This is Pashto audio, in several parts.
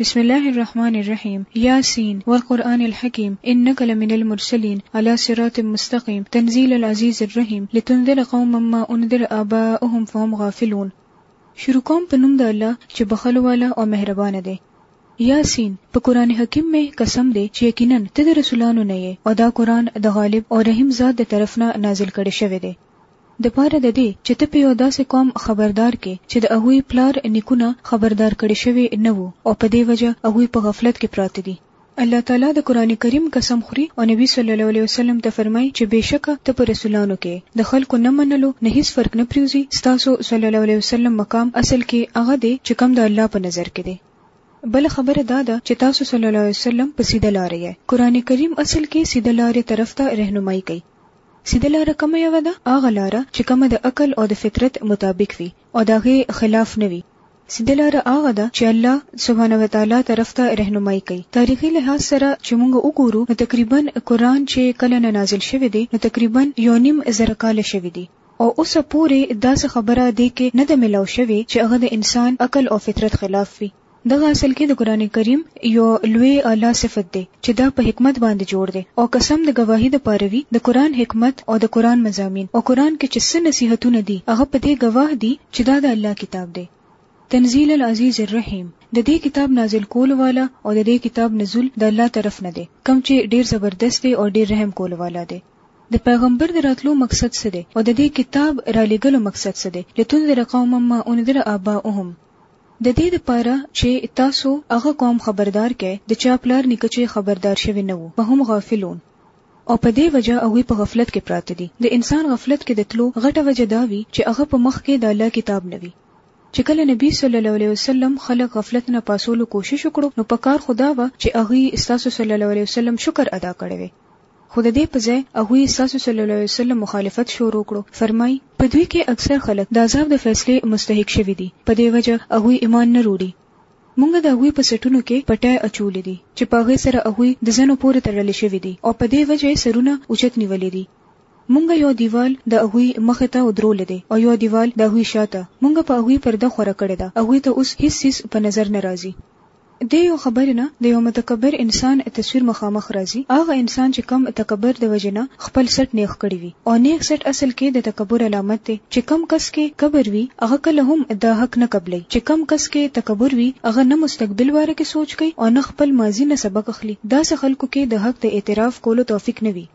بسم الله الرحمن الرحیم یا سین والقرآن الحکیم انک لمن المرسلین علی صراط مستقیم تنزیل العزیز الرحیم لتنذر قوما ما انذر آباؤهم فهم غافلون شروع کوم په نوم د الله چې بخلو والا او مهربان دی یاسین په قران حکیم می قسم دی چې یقینا ته د رسولانو نه یې او دا قران د غالب او رحیم ذات د طرف نه نازل کړي شوی دی د پاره د دې چې ته په یو داسې قوم خبردار کې چې د هغوی پلار نیکونه خبردار کړي شوي نه وو او په دې وجه هغوی په غفلت کې پراته دي. الله تعالی د قرآن کریم قسم خوري او نبي صلی الله علیه وسلم ته فرمایي چې بېشکه ته په رسولانو کې د خلکو نه منلو نه هیڅ فرق نه پریوځي، ستاسو، صلی الله علیه وسلم، مقام اصل کې هغه دی چې کوم د الله په نظر کې دی. بله خبره دا ده چې تاسو، صلی الله علیه وسلم، په سیده لاره یئ. قرآن کریم اصل کې سیده لارې طرف ته رهنمایي کوي. سیده لاره کومه یوه ده؟ هغه لاره چې کومه د عقل او د فطرت مطابق وي او د هغې خلاف نه وي. سیده لاره هغه ده چې الله سبحانه وتعالی طرف ته رهنمایي کوي. تاریخي لحاظ سره چې موږ وګورو نو تقریبا قرآن چې کله نه نازل شوی دی نو تقریبا یو نیم زره کاله شوي دي او اوسه پورې داسې خبره دې کې نه ده ملاو شوې چې هغه د انسان عقل او فطرت خلاف وي. دغه اصل کې د قران کریم یو لوی اعلی صفت دی چې دا په حکمت باندې جوړ دی او قسم د گواهی د پاره وی د قران حکمت او د قران مزامین او قران کې چې څه نصیحتونه دي هغه په دې گواه دي چې دا د الله کتاب دی تنزيل العزيز الرحيم د دې کتاب نازل کول والا او د دې کتاب نزول د الله طرف نه دی کم چې ډیر زبردست دی او ډیر رحم کول والا دی د پیغمبر د راتلو مقصد څه دی او د دې کتاب را لګلو مقصد څه دی لتنذر قوما ما انذر اباؤهم د دې لپاره چې تاسو هغه قوم خبردار کړئ د چا پلار نیکه چې خبردار شوي نه وو فهم غافلون او په دې وجه هغوی په غفلت کې پراته دي د انسان غفلت کې د تلو غټه وجه دا وي چې هغه په مخ کې د الله کتاب نه وي چې کله نبی صلی الله علیه وسلم خلک غفلت نه پاسولو کوشش وکړو نو په کار خو دا وه چې هغوی ستاسو صلی الله علیه وسلم شکر ادا کړی وی. خو د دې په ځای هغوی ستاسو صلی الله علیه وسلم مخالفت شروع کړو، فرمائی، په دوی کې اکثر خلک د عذاب د فیصلې مستحق شوي دي، په دې وجه هغوی ایمان نه روړي، مونږ د هغوی په سټونو کې پټی اچولي دي چې په هغې سره هغوی د زنو پورې تړل شوي دي او په دې وجه یې سرونه اوچت نیولي دي، مونږ یو دیوال د هغوی مخې ته ودرولی دی او یو دیوال د هغوی شاته، مونږ په هغوی پرده خوره کړې ده، هغوی ته اوس هیڅ څیز په نظر نه راځي. د یو خبر نه د یو متکبر انسان تصویر مخامخ راځي هغه انسان چې کم تکبر د وجې نه خپل سټ نیغ کړی وي او نیغ سټ اصل کې د تکبر علامت دی چې کم کس کې کبر وي هغه کله هم دا حق نه قبلوي چې کم کس کې تکبر وي هغه نه مستقبل باره کې سوچ کوي او نه خپل ماضي نه سبق اخلي داسې خلکو کې د حق د اعتراف کولو توفیق نه وي.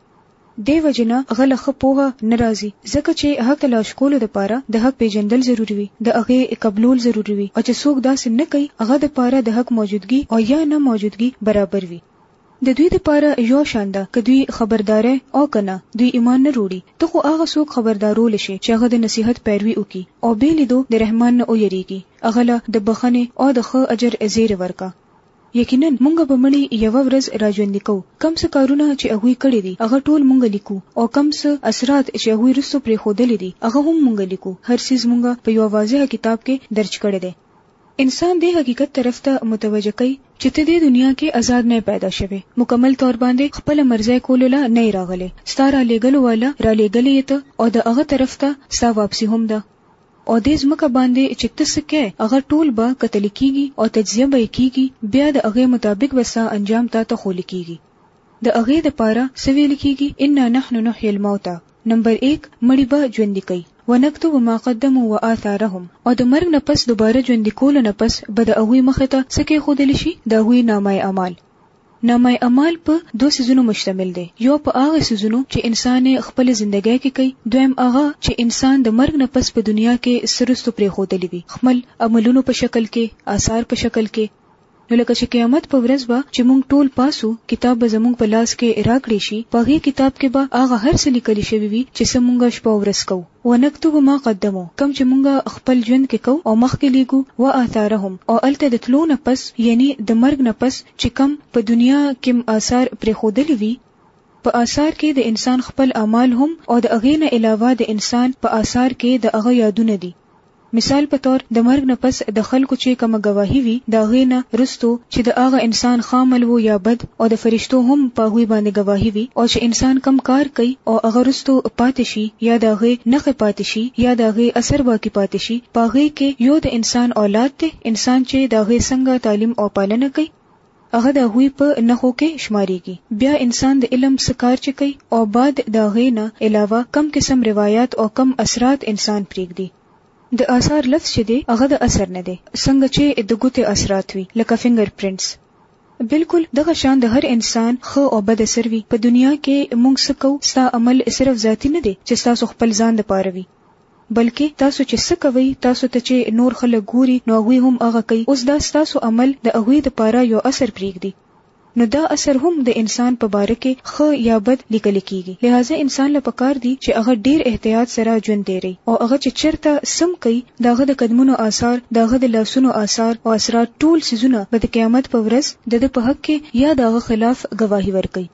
دې وجې نه هغه له ښه پوهه نه راځي ځکه چې هغه ته له اشکولو لپاره د حق پېژندل ضروري وي، د هغې قبلول ضروري وي او چې څوک داسې نه کوي هغه لپاره د حق موجودګي او يا نه موجودګي برابر وي. د دوی لپاره يو شان ده که دوی خبرداره او که نه دوی ايمان نه روړي، ته خو هغه څوک خبردارول شې چې هغه د نصيحت پيروي وکړي او بې ليدو د رحمان نه ويريږي هغه له د بښنې او د ښه اجر زيری ورکړه. یقینا مونږ به مړي یوه ورځ راژوندي کوو، کوم څه کارونه چې هغوی کړي دي هغه ټول مونږ لیکو، او کوم څه، اثرات، چې هغوی وروسته پرېښودلي دي هغه هم مونږ لیکو، هر څیز مونږ په یوه واضح کتاب کې درج کړی دی. انسان دې حقیقت طرف ته متوجه کوي چې ته دې دنیا کې ازاد نه یې پیدا شوی، مکمل طور باندې خپله مرضی کولو له نه یې راغلی، ستا رالېږلو والا رالېږلی یې ته او د هغه طرف ته ستا واپسي هم ده، او دې ځمکه باندې چې ته څه کې هغه ټول به قتل کیږي او تجزیه به کیږي بیا د هغه مطابق به سا انجام تا ته خول کیږي د هغه د پاره سویل کیږي ان نحن نحيي الموتى نمبر 1 مړی به ژوند کوي ونكتب ما قدموا واثارهم او د مرګ نه پس دوباره ژوند کول نه پس به د هغه مخ ته سکه خودل شي د هغه نامه اعمال نامه اعمال په دوه سيزونو مشتمل دی یو په هغه سيزونو چې انسان یې خپل زندګۍ کې کوي دویم هغه چې انسان د مرګ نه پس په دنیا کې سرستو پرې خودلې وي خپل عملونو په شکل کې آثار په شکل کې نو لکه چې قیامت په ورځ به چې مونږ ټول پاسو کتاب به زمونږ په لاس کې راکړې شي په هغه کتاب کې به هغه هر څه لیکل شوی وي چې سمونږ شپه ورځ کوو ونکتب ما قدمو، کوم چې مونږ خپل ژوند کې کوو او مخکې ليږو، وآثارهم، او هلته د تلو نه پس يعنې د مرګ نه پس چې کوم په دنيا کې م آثار پرېښودلي وي، په آثار کې د انسان خپل اعمال هم او د هغې نه علاوه د انسان په آثار کې د هغه يادونه دي مثال په طور د مرګ نه پس د خلکو چي کومه ګواهي وي د هغې نه روستو چي د هغه انسان ښه عمل وو يا بد او د فرشتو هم په هغوی باندي ګواهي وي او چي انسان کوم کار کوي او هغه روستو پاتي شي يا د هغې نښي پاتي شي يا د هغې اثر باقي پاتي شي په هغې کي يو د انسان اولاد دی انسان چي د هغې څنګه تعليم او پالنه کوي هغه د هغوی په نښو کې شمارېږي. بیا انسان د علم څه کار چې کوي او بعد د هغې نه علاوه کوم قسم روایات او کوم اثرات انسان پرېږدي. د آثار لفظ چې دی هغه د اثر نه دی، څنګه چې د ګوتې اثرات وي لکه فنګر پرنټس. بلکل دغه شان د هر انسان ښه او بد اثر وي. په دنیا کې موږ څه کوو ستا عمل صرف ذاتي نه دی چې ستاسو خپل ځان لپاره وي. بلکې تاسو چې څه کوئ، تاسو ته چې نور خلک ګوري، نو هغوی هم هغه کوي، اوس دا ستاسو عمل د هغوی لپاره یو اثر پرېږدي، نو دا اثر هم د انسان په باره کې ښه یا بد لیکل کېږي، لهذا انسان له پکار دي چې هغه ډېر احتیاط سره ژوند تېروي او هغه چې چېرته څه هم کوي، د هغه د قدمونو آثار، د هغه د لاسونو آثار او اثرات، ټول څیزونه به د قیامت په ورځ د ده په حق کې یا د هغه خلاف ګواهي ورکوي.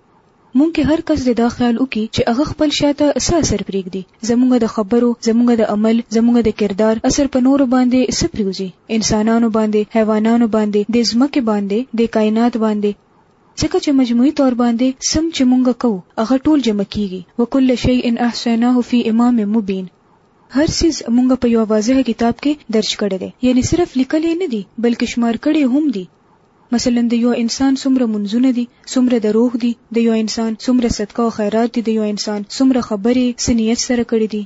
موږ کې هر کس دې دا خیال وکړي چې هغه خپل شا ته څه اثر پرېږدي، زموږ د خبرو، زموږ د عمل، زموږ د کردار اثر په نورو باندې څه پرېوځي، انسانانو باندې، حیوانانو باندې، دې ځمکې باندې، دې کاینات باندې، ځکه چې مجموعي طور باندې څم چې موږ کوو هغه ټول جمع کېږي، وکل شیء احصیناه فی امام مبین، هر څیز موږ په یوه واضح کتاب کې درج کړی دی، یعنې صرف لیکل یې نه دي، بلکې شمار کړي یې هم دي. مثلا د يو انسان څومره مونځونه دي، څومره د روح دي، د يو انسان څومره صدقه او خيرات دي، د يو انسان څومره خبرې څه نيت سره کړي دي،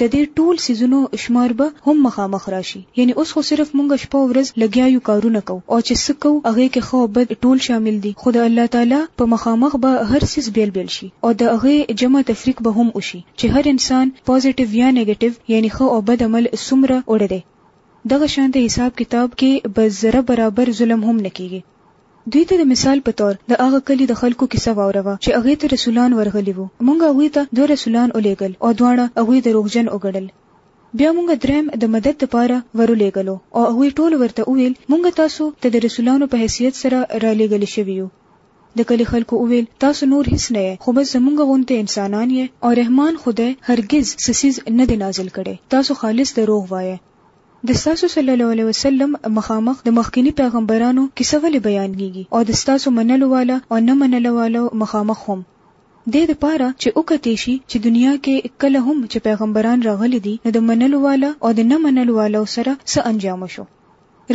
د دې ټول څيزونو شمار به هم مخامخ راشي، يعني اوس خو صرف مونږ شپه او ورځ لګيا يو کارونه کوو او چې څه کوو هغې کې ښه او بد ټول شامل دي، خو د الله تعالی په مخامخ به هر څيز بيل بيل شي او د هغې جمع تفريق به هم وشي چې هر انسان پازيټيو يا نيګيټيو يعني ښه او بد عمل څومره وړی دی دغه شان د حساب کتاب کې به ذره برابر ظلم هم نه کېږي. دوی ته د مثال په طور د هغه کلي د خلکو کیسه واوروه چې هغې ته رسولان ورغلي وو، مونږ هغوی ته دوه رسولان ولېږل او دواړه هغوی دروغجن وګڼل. بیا مونږ درېیم د مدد دپاره ورولېږلو او هغوی ټولو ورته وویل، مونږ تاسو ته د رسولانو په حیثیت سره رالېږل شوي یو. د کلي خلکو وویل، تاسو نور هیڅ نه یئ، خو بس زمونږ غونتې انسانان یئ او رحمان خدای هرګز څه څیز نه دی نازل کړی، تاسو خالص دروغ وایئ. د ستاسو صلی الله علیه وسلم مخامخ د مخکیني پیغمبرانو کیسه ولې بیانیږي او د ستاسو منلو والا او نه منله والو مخامخ هم؟ دې د پاره چې وکتې شي چې دنیا کې کله هم چې پیغمبران راغلي دي نو د منلو والا او د نه منلو والو سره څه انجام شو؟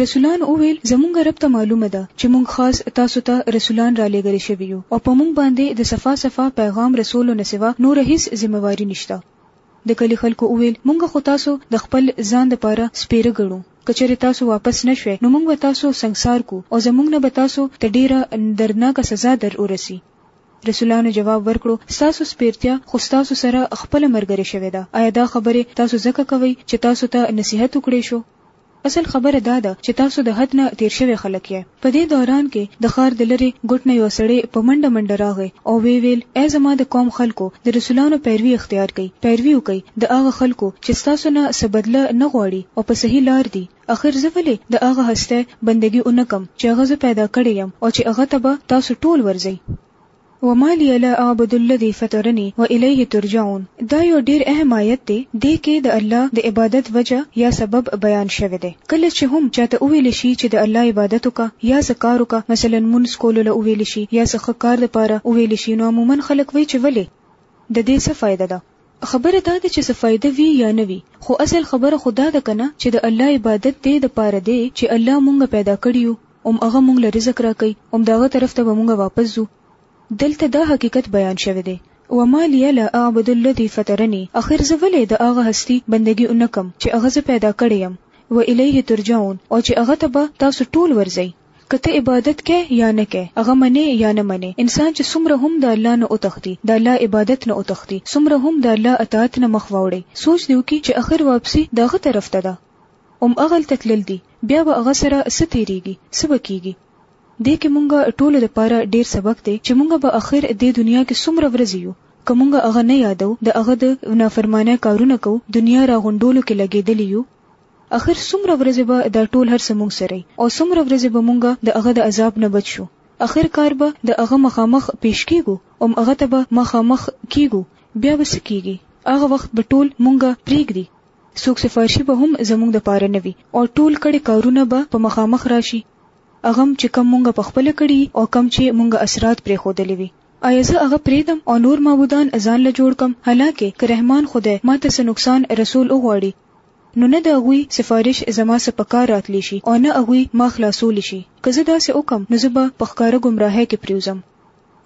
رسولان وویل، زمونږ رب ته معلومه ده چې مونږ خاص تاسو ته رسولان رالېږلې شوي یو او په مونږ باندې د صفا صفا پیغام رسولو نه سوا نوره هیڅ ذمه واري نشته. د کلي خلکو وویل، مونږ خو تاسو د خپل ځان د پاره سپېره ګڼو، که چېرې تاسو واپس نه شوئ نو مونږ به تاسو سنګسار کو او زمونږ نه به تاسو ته ډېره دردناکه سزا در ورسي. رسولانو جواب ورکړو، ستاسو سپېرتیا خو ستاسو سره خپله مرګرې شوې ده، ایا دا خبرې تاسو ځکه کوئ چې تاسو ته نصیحت وکړې شو؟ اصل خبره دا ده چې تاسو د حد نه تېر شوی خلک یئ. په دې دوران کې د ښار د لرې ګوټ نه یو سړی په منډه منډه راغی او ویې ویل، ای زما د قوم خلکو! د رسولانو پیروي اختیار کړئ، پیروي وکړئ د هغه خلکو چې ستاسو نه څه بدله نه غواړي او په صحیح لار دي. اخر زه ولې د هغه هستۍ بندګي ونه کړم چې هغه زه پیدا کړی یم او چې هغه ته به تاسو ټول ورځئ؟ وما لي لا اعبد الذي فطرني والیه ترجعون دا یو ډیر اهم آیت دی دې کې د الله د عبادت وجه یا سبب بیان شوی دی کله چې هم چاته وویل شي چې د الله عبادت وکړه یا څه کار وکړه مثلا لمونځ کولو له وویل شي یا څه ښه کار لپاره وویل شي نو عموما خلک وایي چې ولې ددې څه فایده ده خبره دا ده چې څه فایده وي یا نه وي خو اصل خبره خو دا ده کنه چې د الله عبادت دې د پاره دې چې الله مونږ پیدا کړي یو اوم هغه مونږ له رزق راکوي اوم د هغه طرف ته به مونږ واپس ځو دلته دا حقیقت بیان شوی دی وما لي لا اعبد الذي فطرني اخر زه ولې د هغه هستی بندگی اونکم چې هغه زه پیدا کړی يم و الیه ترجعون او چې هغه ته به تاسو ټول ورځئ که ته عبادت کئ یا نه کئ، هغه منې یا نه منې، انسان چې څومره هم د الله نه وتښتي، د الله عبادت نه وتښتي، څومره هم د الله اطاعت نه مخ واوړي، سوچ دې وکړي چې اخر واپسي د هغه طرف ته ده، هم هغلته تلل دي، بیا به هغه سره څه تېرېږي، څه به کېږي؟ دې کې مونږ ټولو لپاره ډېر سبق دی چې مونږ به اخر دې دنیا کې څومره ورځې یو، که مونږ هغه نه یادو، د هغه د نافرمانۍ کارونه کوو، دنیا راغونډولو کې لګېدلي یو، اخر څومره ورځې به دا ټول هر څه موږ سره او څومره ورځې به موږ د هغه د عذاب نه بچ شو اخر کار به د هغه مخامخ پیش کیږو او هغه ته به مخامخ کیږو بیا به څه کیږي هغه وخت به ټول موږ پریږدي څوک سفارشي به هم زموږ د پاره نه وي او ټول کړي کارونه به په مخامخ راشي اغم چې کم مونږه په خپل کړي او کم چې مونږه اسرات پرې خودلې وي آیا زه هغه پریدم او نور معبودان ځان له جوړ کم حالکه که رحمان خدای ما ته څه نقصان رسول وغواړي نو نه د هغوی سفارش زما څه په کار راتلی شي او نه هغوی ما خلاصولی شي، که زه داسې وکړم نو زه به په ښکاره ګمراهۍ کې پرېوځم.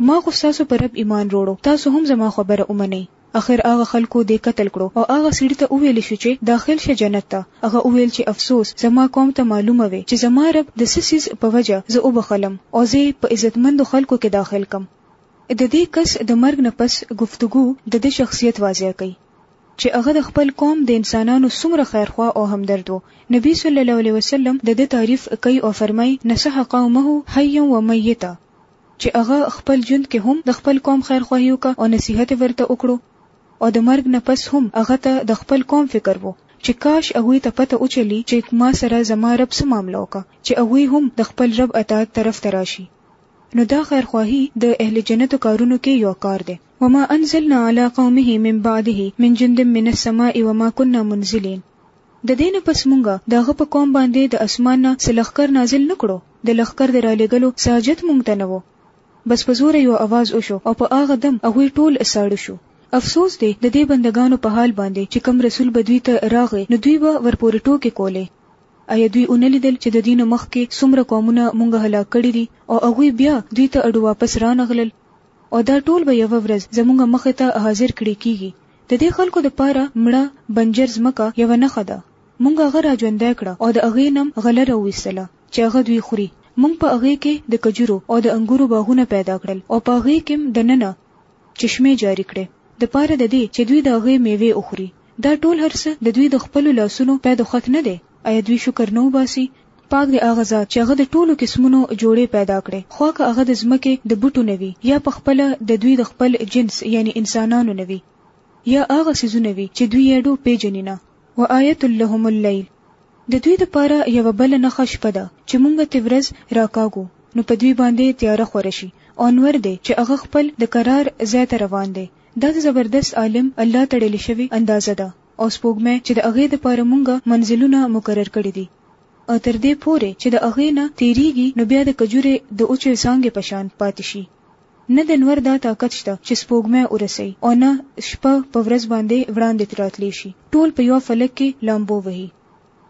ما خو ستاسو په رب ایمان روړو، تاسو هم زما خبره ومنئ. اخر هغه خلکو دې قتل کړو او هغه سړي ته وویل شو چې داخل شه جنت ته، هغه وویل چې افسوس، زما قوم ته معلومه وي چې زما رب د څه څیز په وجه زه وبخښلم او زه یې په عزتمندو خلکو کې داخل کړم. د دې کس د مرګ نه پس ګفتګو د ده شخصیت واضح کوي. چې هغه د خپل قوم د انسانانو څومره خیرخواه او همدرد و، نبي صلی الله علیه وسلم د ده تعریف کوي او فرمایي، نصح قومه حیا و میتا، چې هغه خپل ژوند کې هم د خپل قوم خیرخواهي وکړه او نصیحت یې ورته وکړو او د مرګ نه پس هم هغه ته د خپل قوم فکر و، چې کاش هغوی ته پته وچلی چې ما سره زما رب څه معامله وکړه، چې هغوی هم د خپل رب اطاعت طرف ته راشي، نو دا خیرخواهي د اهل جنتو کارونو کې یو کار دی. وما انزلنا على قومه من بعده من جند من السماء وما كنا منزلين د دې نه پس مونږه د هغه په قوم باندې د اسمان نه څه لښکر نازل نه کړو د لښکر د رالېږلو څه حاجت مونږ ته نه وو بس په زوره یو اواز وشو او په هغه دم هغوی ټول ساړه شو افسوس دی د دې بندګانو په حال باندې چې کوم رسول به دوی ته راغی نو دوی به ورپورې ټوکې کولې ایا دوی اونه لیدل چې د دین مخکې څومره قومونه مونږه هلاک کړي دي او هغوی بیا دوی ته اډو واپس رانغلل او دا ټول به یوه ورځ زموږ مخ ته حاضر کړې کیږي د دې خلکو د پاره مړه بنجر ځمکه یوه نښه ده موږ هغه را ژوندی کړه او د هغې نم غله را ویستله چې هغه دوی خوري موږ په هغې کې د کجورو او د انګورو باغونه پیدا کړل او په هغې کې د ننه چشمې جاري کړې د پاره د دې چې دوی د هغې میوې وخوري دا ټول هر څه د دوی د خپلو لاسونو پید و خت نه دی ایا دوی شکر نه وباسي پاک دی هغه ذات چې هغه د ټولو قسمونو جوړې پیدا کړې خوا که هغه د ځمکې د بوټو نه وي یا په خپله د دوی د خپل جنس یعنی انسانانو نه وي یا هغه څیزونه وي چې دوی یې ډو پېژني نه وآیة لهم اللیل د دوی دپاره یوه بله نښه شپه ده چې مونږ ترې ورځ راکاږو نو په دوی باندې تیاره خوره شي او نور دی چې هغه خپل د قرار ځای ته روان دی دا د زبردست عالم الله تړلې شوې اندازه ده او سپوږمۍ چې د هغې لپاره مونږ منزلونه مقرر کړي دي او تر دې پورې چې د هغې نه تېرېږي نو بیا د کجورې د وچې څانګې په شان پاتې شي. نه د نور دا طاقت شته چې سپوږمۍ ورسوي او نه شپه په ورځ باندې وړاندې راتلی شي. ټول په یوه فلک کې لامبو وهي.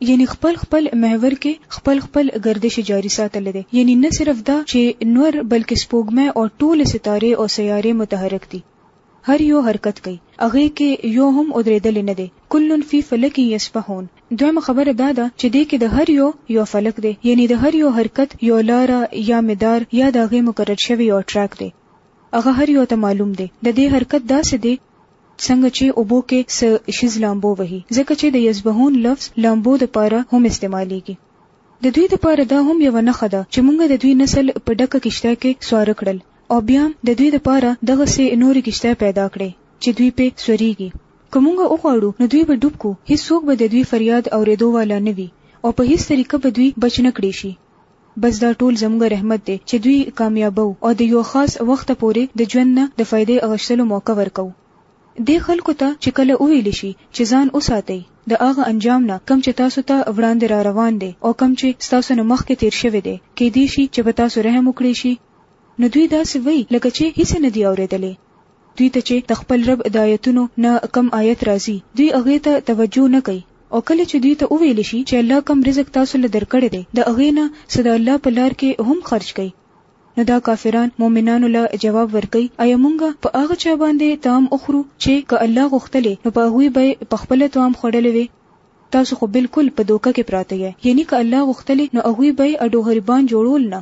یعنې خپل خپل محور کې خپل خپل ګردش جاري ساتلی دی. یعنې نه صرف دا چې نور بلکې سپوږمۍ او ټولې ستارې او سیارې متحرک دي. هر يو حرکت کوي هغې کې يو هم اودريدلې نه دی کل فی فلک یسبحون دويمه خبره دا ده چې دې کې د هر يو يو فلک دی يعنی د هر يو حرکت يو لاره يا مدار يا د هغې مقرر شوی يو ټراک دی هغه هر يو ته معلوم دی د دې حرکت داسې دی څنګه چې اوبو کې څه شیز لامبو وهي ځکه چې د یزبهون لفظ لامبو د پاره هم استعمالیږي د دوی د پاره دا هم یو نخښه ده چې مونږ د دوی نسل په ډکه کشته کې سوار کړل او بیا هم د دوی لپاره دغسې نورې کښتۍ پیدا کړئ چې دوی پرې سورېږي. که موږ وغواړو نو دوی به ډوب کړو، هېڅوک به د دوی فریاد اورېدو والا نه وي او په هېڅ طریقه به دوی بچ نه کړی شي. بس دا ټول زموږ رحمت دی چې دوی کامیابوو او د یوه خاص وخته پورې د ژوند نه د فایدې اخیستلو موقع ورکوو. دې خلکو ته چې کله وویل شي چې ځان وساتئ د هغه انجام نه کوم چې تاسو ته وړاندې راروان دی او کوم چې ستاسو نه مخکې تېر شوی دی، کېدای شي چې په تاسو رحم وکړی شي، نو دوی داسې وایي لکه چې هیڅ یې نه دي اورېدلي. دوی ته چې د خپل رب د آیتونو نه کوم آیت راځي، دوی هغې ته توجه نه کوي. او کله چې دوی ته وویل شي چې الله کوم رزق تاسو له درکړی دی، د هغې نه څه د الله په لار کې هم خرج کړئ. نو دا کافران مؤمنانو له جواب ورکوي، ایا مونږ په هغه چا باندې طعام وخورو چې که الله غوښتلی نو په هغوی به یې په خپله طعام خوړلی وی؟ تاسو خو بالکل په دوکه کې پراته یئ. یعنی که الله غوښتلی نو هغوی به یې اډوغریبان جوړول نه،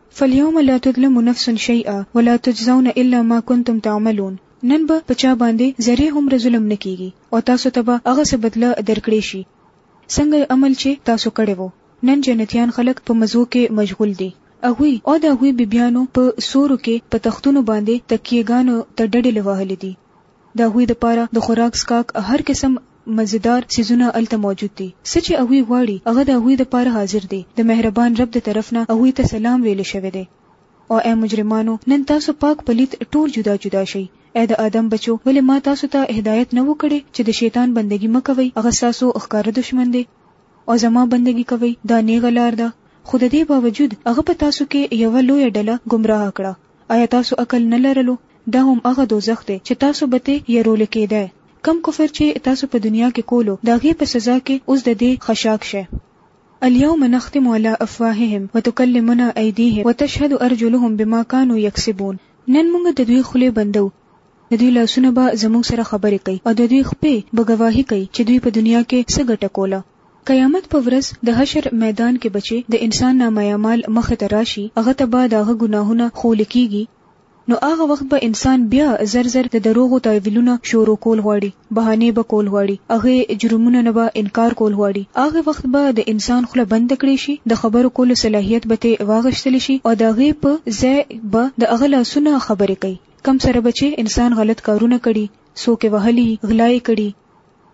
فاليوم لا تظلم نفس شيئا ولا تجزون الا ما كنتم تعملون نن به په چا باندې ذرې هومره ظلم نه کیږي او تاسو ته به هغه څه بدله درکړې شي څنګه عمل چې تاسو کړی وو نن جنتیان خلک په مزو کې مشغول دي هغوی او د هغوی بیبیانو په سورو کې په تختونو باندې تکیهګانو ته ډډې لوهلې دي د هغوی دپاره د خوراک څښاک هر قسم مزیدار څیزونه هلته موجود دي څه چې هغوی غواړي هغه د هغوی لپاره حاضر دی د مهربان رب د طرف نه هغوی ته سلام ویل شوی دی او اے مجرمانو نن تاسو پاک پلیت ټول جدا جدا شئ اے د آدم بچو ولې ما تاسو ته هدایت نه وکړي چې د شیطان بندگی مکوي هغه تاسو اخکاره دشمن دی او زما بندگی کوي دا نیغه لار ده خو د دې باوجود هغه په تاسو کې یو لوی ډله گمراه کړه آیا تاسو عقل نه لرلو؟ دا هم هغه دوزخ دی چې تاسو به ترې یرول کېدی. کوم کفر چې تاسو په دنیا کې کولو، د هغې په سزا کې اوس د دې خشاک شئ. الیوم نختم علی افواههم وتکلمنا ایدیهم وتشهد ارجلهم بما کانوا یکسبون نن موږ د دوی خولې بندوو، د دوی لاسونه به زموږ سره خبرې کوي او د دوی خپې به ګواهي کوي چې دوی په دنیا کې څه ګټه کوله. قیامت په ورځ د حشر میدان کې به چې د انسان نامه اعمال مخ ته راشي هغه ته به د هغه ګناهونه ښول کیږي نو هغه وخت به انسان بیا زر زر د دروغو تاویلونه شورو کول غواړي بهانې به کول غواړي هغه جرمونه نه به انکار کول غواړي هغه وخت به د انسان خوله بند کړي شي د خبرو کولو صلاحیت به ته واغشتل شي او د هغه په ځای به د هغه لاسونه خبرې کوي کم سره به چې انسان غلط کارونه کړي څوک وهلي غلا یې کړي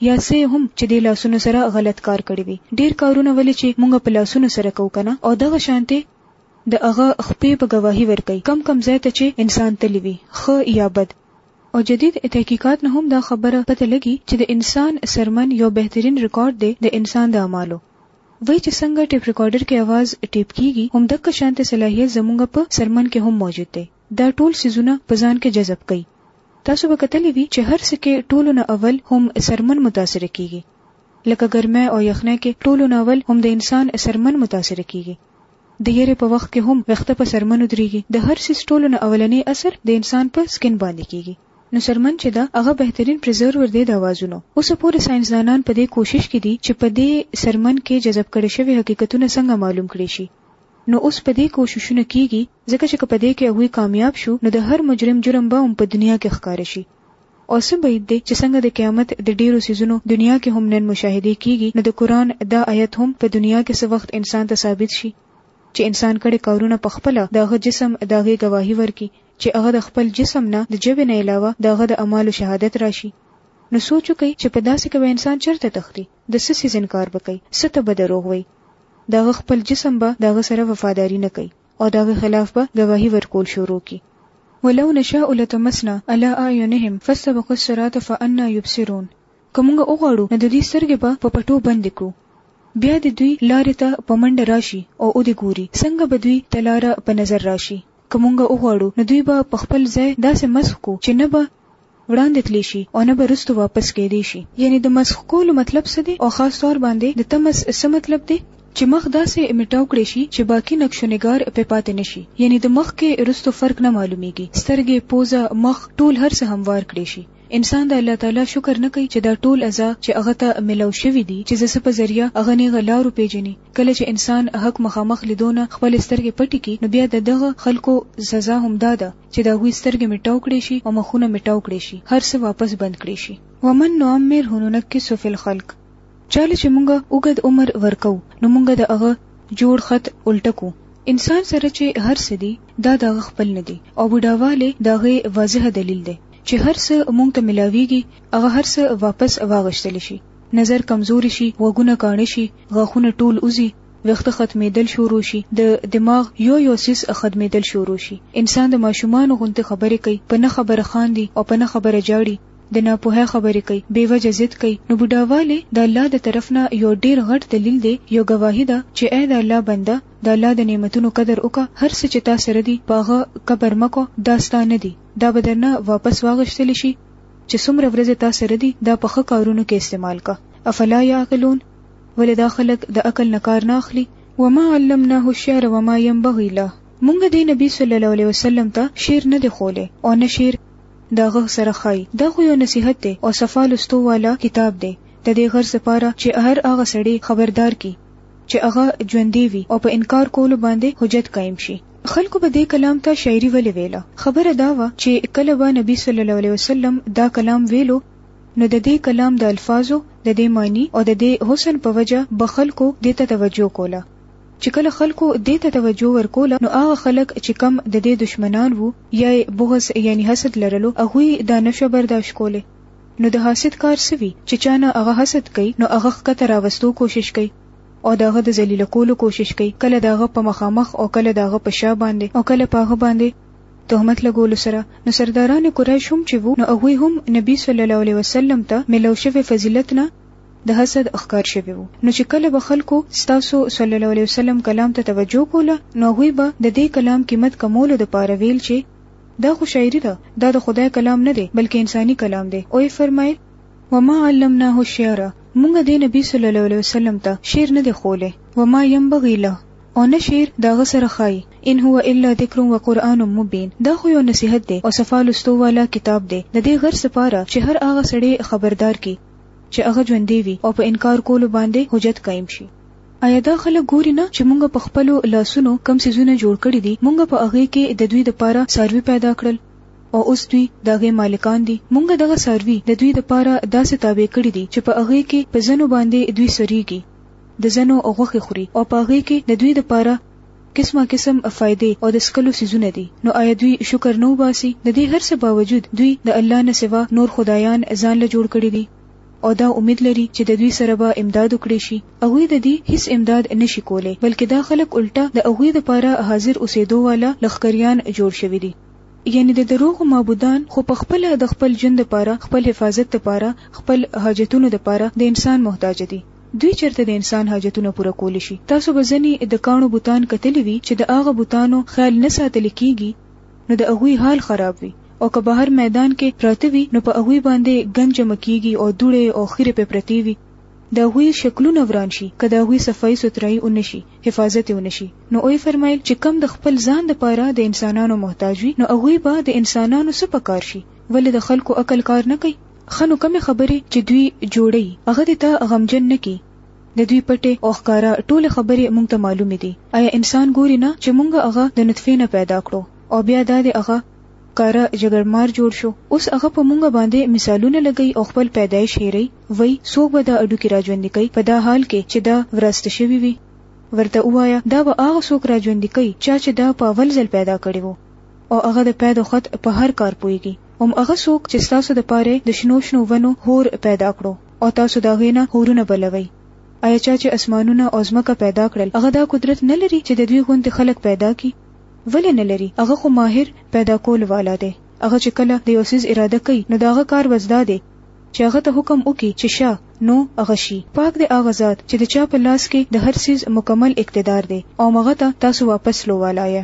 یا څه یې هم چې دې لاسونو سره غلط کار کړي وي ډیر کارونه ولې چې مونږ په لاسونو سره کوو کنه او دغه شانتې د هغه خپې به ګواهي ورکوي کم کم ځای ته چې انسان تللی وي ښه یا بد او جدید تحقیقات نه هم دا خبره پته لګي چې د انسان سرمن یو بهترین ریکارډ دی د انسان د اعمالو وای چې څنګه ټیپ ریکارډر کې اواز ټیپ کیږي هم دغه شانتې صلاحیت زمونږ په سرمن کې هم موجود دی دا ټول سيزونه په ځان کې جذب کوي تاسو به کتلی وي چې هر څه کې ټولو نه اول هم سرمن متاثر کیږي لکه ګرمه او یخنه کې ټولو نه اول هم د انسان سرمن متاثر کیږي د یری په وخت کې هم وخت په سرمن دريږي د هر سیس ټولو نه اولنې اثر د انسان په سکن باندې کیږي نو سرمن چې دا هغه بهترین پریزرور دی د اوازونو اوس پورې ساينسدانان په دې کوشش کې دي چې په دې سرمن کې جذب کړي شوی حقیقتونه څنګه معلوم کړي شي نو اوس په دې کوششونه کیږي ځکه چې که په دې کې هغوی کامیاب شو نو د هر مجرم جرم به هم په دنیا کې ښکاره شي او څه بعید دی چې څنګه د قیامت د ډیرو څیزونو دنیا کې هم نن مشاهده کیږي نو د قرآن دا آیت هم په دنیا کې څه وخت انسان ته ثابت شي چې انسان کړي کارونه په خپله د هغه جسم د هغې ګواهي ورکړي چې هغه د خپل جسم نه د ژبې نه علاوه د هغه د اعمالو شهادت راشي نو سوچ وکړئ چې په داسې کې به انسان چرته تښتي د څه څیز انکار به کوي؟ څه ته به دروغ وایي؟ د هغه خپل جسم به د هغه سره وفاداري نه کوي او د هغه خلاف به ګواهي ورکول شروع کړي. ولو نشاء لطمسنا علی اعینهم فاستبقوا الصراط فأنی یبصرون که موږ وغواړو نو د دوی سترګې به په پټو بندې کړو بیا دې دوی لارې ته په منډه راشي او ودې ګوري څنګه به دوی ته لاره په نظر راشي که موږ وغواړو نو دوی به په خپل ځای داسې مسخ کړو چې نه به وړاندې تلی شي او نه به وروسته واپس کېدی شي. یعنې د مسخ کولو مطلب څه دی او خاص طور باندې د طمس څه مطلب دی؟ چې مخ داسې میټاو کړی شي چې باقي نقش و نګار پرې پاتې نه شي، یعنې د مخ کې وروسته فرق نه معلومېږي، سترګې، پوزه، مخ، ټول هر څه هموار کړی شي. انسان د الله تعالی شکر نه کوي چې دا ټول اعضاء چې هغه ته میلاو شوي دي چې زڅه په ذریعه هغه نیغه لار و پېژني. کله چې انسان حق مخامخ لیدو نه خپلې سترګې پټې کړي نو بیا ددغه خلکو سزا همدا ده. چې د هغوی سترګې مې ټو کړې شي او مخونه مې ټو کړې شي هر څه واپس بند کړې شي ومن نعمره ننکسه فی الخلق چاله چې مونږه اوږد عمر ورکو نو مونږه د هغه جوړ خط الټکو انسان سره چې هر څه دي دا د خپل نه دي او بډاواله د هغه واضح دلیل دی چې هر څه مونږ ته ملاویږي هغه هر څه واپس واغشتل شي نظر کمزوري شي وګونه کانه شي غاخونه ټول اوزي ویښته ختمیدل شروع شي د دماغ یو یو سیس اخدمیدل شروع شي انسان د ماشومانو غونتې خبرې کوي په نه خبره خاندي او په نه خبره جاړي د ناپوهه خبرې کوي بې وجه ضد کوي نو بډاواله د الله د طرف نه یو ډیر غټ دلیل دی یو گواهی ده چې اې د الله بنده د الله د نعمتونو قدر وکا هر څه چې تا سره دي پاغه کبر مکو دا ستا نه دي دا بدرنه واپس واغشتل شي چې څومره ورځې تا سره دي دا په ښه کارونو کې استعمال کا افلا یعقلون ولې دا خلک د عقل نه کار نه اخلي وما علمناه الشعر وما ينبغي له مونږ د نبی صلی الله علیه وسلم ته شعر نه دی خوله او نه شعر دا غږ سره خای دا خو یو نصیحت دی او صفا لستو والا کتاب دی د دې غرض لپاره چې هر هغه سړی خبردار کی چې هغه ژوندې وي او په انکار کولو باندې حجت قائم شي خلکو به دې کلام ته شاعري ولې ویله خبره دا و چې کله به نبی صلی الله علیه وسلم دا کلام ویلو نو د دې کلام د الفاظو، د دې معنی او د دې حسن په وجه به خلکو دې ته توجه کوله. چې کله خلکو دې ته توجه ورکوله نو هغه خلک چې کوم د دې دشمنان وو یا یې بغض یعنی حسد لرلو هغوی دا نه شوه برداشت کولی. نو د حاسد کار څه وي چې چا نه هغه حسد کوي نو هغه ښکته راوستو کوشش کوي او د هغه د ذلیله کولو کوشش کوي، کله د هغه په مخامخ او کله د هغه په شا باندې او کله په هغه باندې تهمت لګولو سره نو سرداران قریش هم چې وو نو هغوی هم نبی صلی الله علیه وسلم ته ملو شوی فضیلت نه د حسد اخکار شوی وو نو چې کله به خلکو ستاسو صلی الله علیه وسلم کلام ته توجه کوله نو هغوی به د دې کلام قیمت کمولو د پاره ویل چې دا خو شاعری ده دا د خدای کلام نه دی بلکې انساني کلام دی او یې فرمایل وما علمناه الشعر مونږ د نبی صلی الله علیه وسلم ته شعر نه دی خوله وما ينبغي له او نه شعر د هغه سره ښايي ان هو الا ذکر و قرآن مبین دا خو یو نصیحت دی او صفا لوستو والا کتاب دی د دې غرض لپاره چې هر هغه سړی خبردار کړي چې هغه ژوندی وي او په انکار کولو باندې حجت قایم شي ایا دا خلک ګوري نه چې مونږ په خپلو لاسونو کوم څیزونه جوړ کړي دي مونږ په هغې کې د دوی لپاره څاروي پیدا کړل او اوس دوی د هغې مالکان دي مونږ دغه څاروي د دوی لپاره داسې تابع کړي دي چې په هغې کې په ځنو باندې دوی سوریږي د ځنو غوښې خوري او په هغې کې د دوی لپاره قسمه قسم فایدې او د سکلو څیزونه دي نو آیا دوی شکر نه وباسي د دې هر څه باوجود دوی د الله نه سوا نور خدایان ځان له جوړ کړي دي او دا امید لري چې د دوی سره به امداد وکړي شي هغوی د دې هیڅ امداد نشي کولی بلکې دا خلک الټه د هغوی لپاره حاضر اوسېدو والا لخکریان جوړ شوي دي یعنی د دروغ معبودان خو په خپل د خپل جن لپاره خپل حفاظت لپاره خپل حاجتونو لپاره د انسان محتاج دي دوی چرته د انسان حاجتونه پوره کولی شي تاسو به ځنی د کاڼو بوتان کتلی وی چې د هغه بوتانو خیال نه ساتل کیږي نو د هغوی حال خراب وي او که بهر میدان کې پراته وي نو په هغوی باندې ګند جمع کیږي او دوړې او خیرې په پرتې وي د هغوی شکلونه وران شي که د هغوی صفائی سوترائی ونشي حفاظت یې ونشي نو اوی فرمایل چې کم د خپل ځان د پاره د انسانانو محتاج وي نو هغوی به د انسانانو څه پکار شي ولې د خلکو عقل کار نه کوي ښه نو کومې خبرې چې دوی جوړوي هغه دې تا غمجن نه کړي، د دوی پټې او ښکاره ټولې خبرې موږ ته معلومې دي، ایا انسان ګوري نه چې موږ هغه د نطفې نه پیدا کړو او بیا دا دی هغه ښکاره جګړمار جوړ شو، اوس هغه په موږ باندې مثالونه لګوي او خپل پیدایش هیروي، وایي څوک به دا هډوکي راژوندي کوي په دا حال کې چې دا وراسته شوي وي؟ ورته ووایه دا به هغه څوک راژوندي کوي چا چې دا په اول ځل پیدا کړي وو. او هغه د پيد او خط په هر کار پوهېږي، هم هغه څوک چې ستاسو دپاره د شنو شنو ونو حور پيدا کړو او تاسو د هغې نه حورونه بلوئ، ايا چا چې اسمانونه او ځمکه پيدا کړل هغه دا قدرت نه لري چې د دوی غوندې خلک پيدا کړي؟ ولې نه لري، هغه خو ماهر پيدا کولو والا دی، هغه چې کله د يو څيز اراده کوي نو د هغه کار بس دا دی چې هغه ته حکم وکړي چې شه نو هغه شي، پاک دی هغه ذات چې د چا په لاس کې د هر څيز مکمل اقتدار دی او هم هغه ته تاسو واپس لو والا يئ.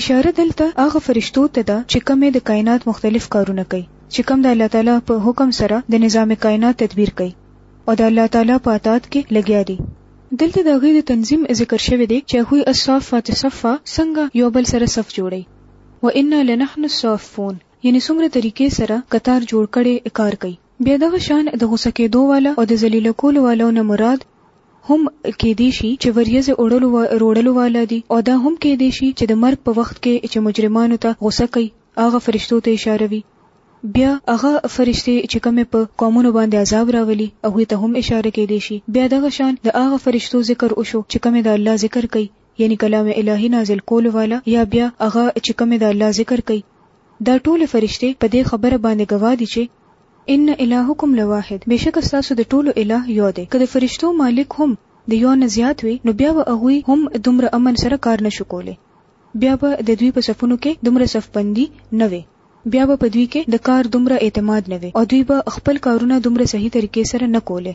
اشاره دلته هغه فرشتو ته ده چې کومې د کاینات مختلف کارونه کوي چې کوم د الله تعالی په حکم سره د نظام کاینات تدبیر کوي او د الله تعالی په اطاعت کې لګیا دي. دلته د هغوی د تنظیم ذکر شوی دی چې هغوی الصافات صفا څنګه یو بل سره صف جوړوي، وانا لنحن الصافون یعنې څومره طریقې سره قطار جوړ کړی کار کوي. بیا دغه شان د غوسه کېدو والا او د ذلیله کولو والو نه مراد هم کېدی شي چې وریځې اوړلو و روړلو والا دي او دا هم کېدی شي چې د مرګ په وخت کې چې مجرمانو ته غوسه کوي هغه فرشتو ته اشاره وي بیا هغه فرشتې چې کومې په قومونو باندې عذاب راولي هغوی ته هم اشاره کېدی شي بیا دغه شان د هغه فرشتو ذکر وشو چې کومې د الله ذکر کوي یعنی کلام الهی نازل کولو والا یا بیا هغه چې کوم د الله ذکر کوي دا ټول فرشته په دې خبره باندې گواه دي چې ان الهکم لواحد بشک تاسو د ټولو اله یو دی که د فرشتو مالک هم د یو نه زیات وي نو بیا به هغوی هم دومره امن سره کار نشو کولی بیا به د دوی په صفونو کې دومره صفبندي نه وي بیا به په دوی کې د کار دومره اعتماد نه وي او دوی به خپل کارونه دومره صحیح طریقې سره نه کولی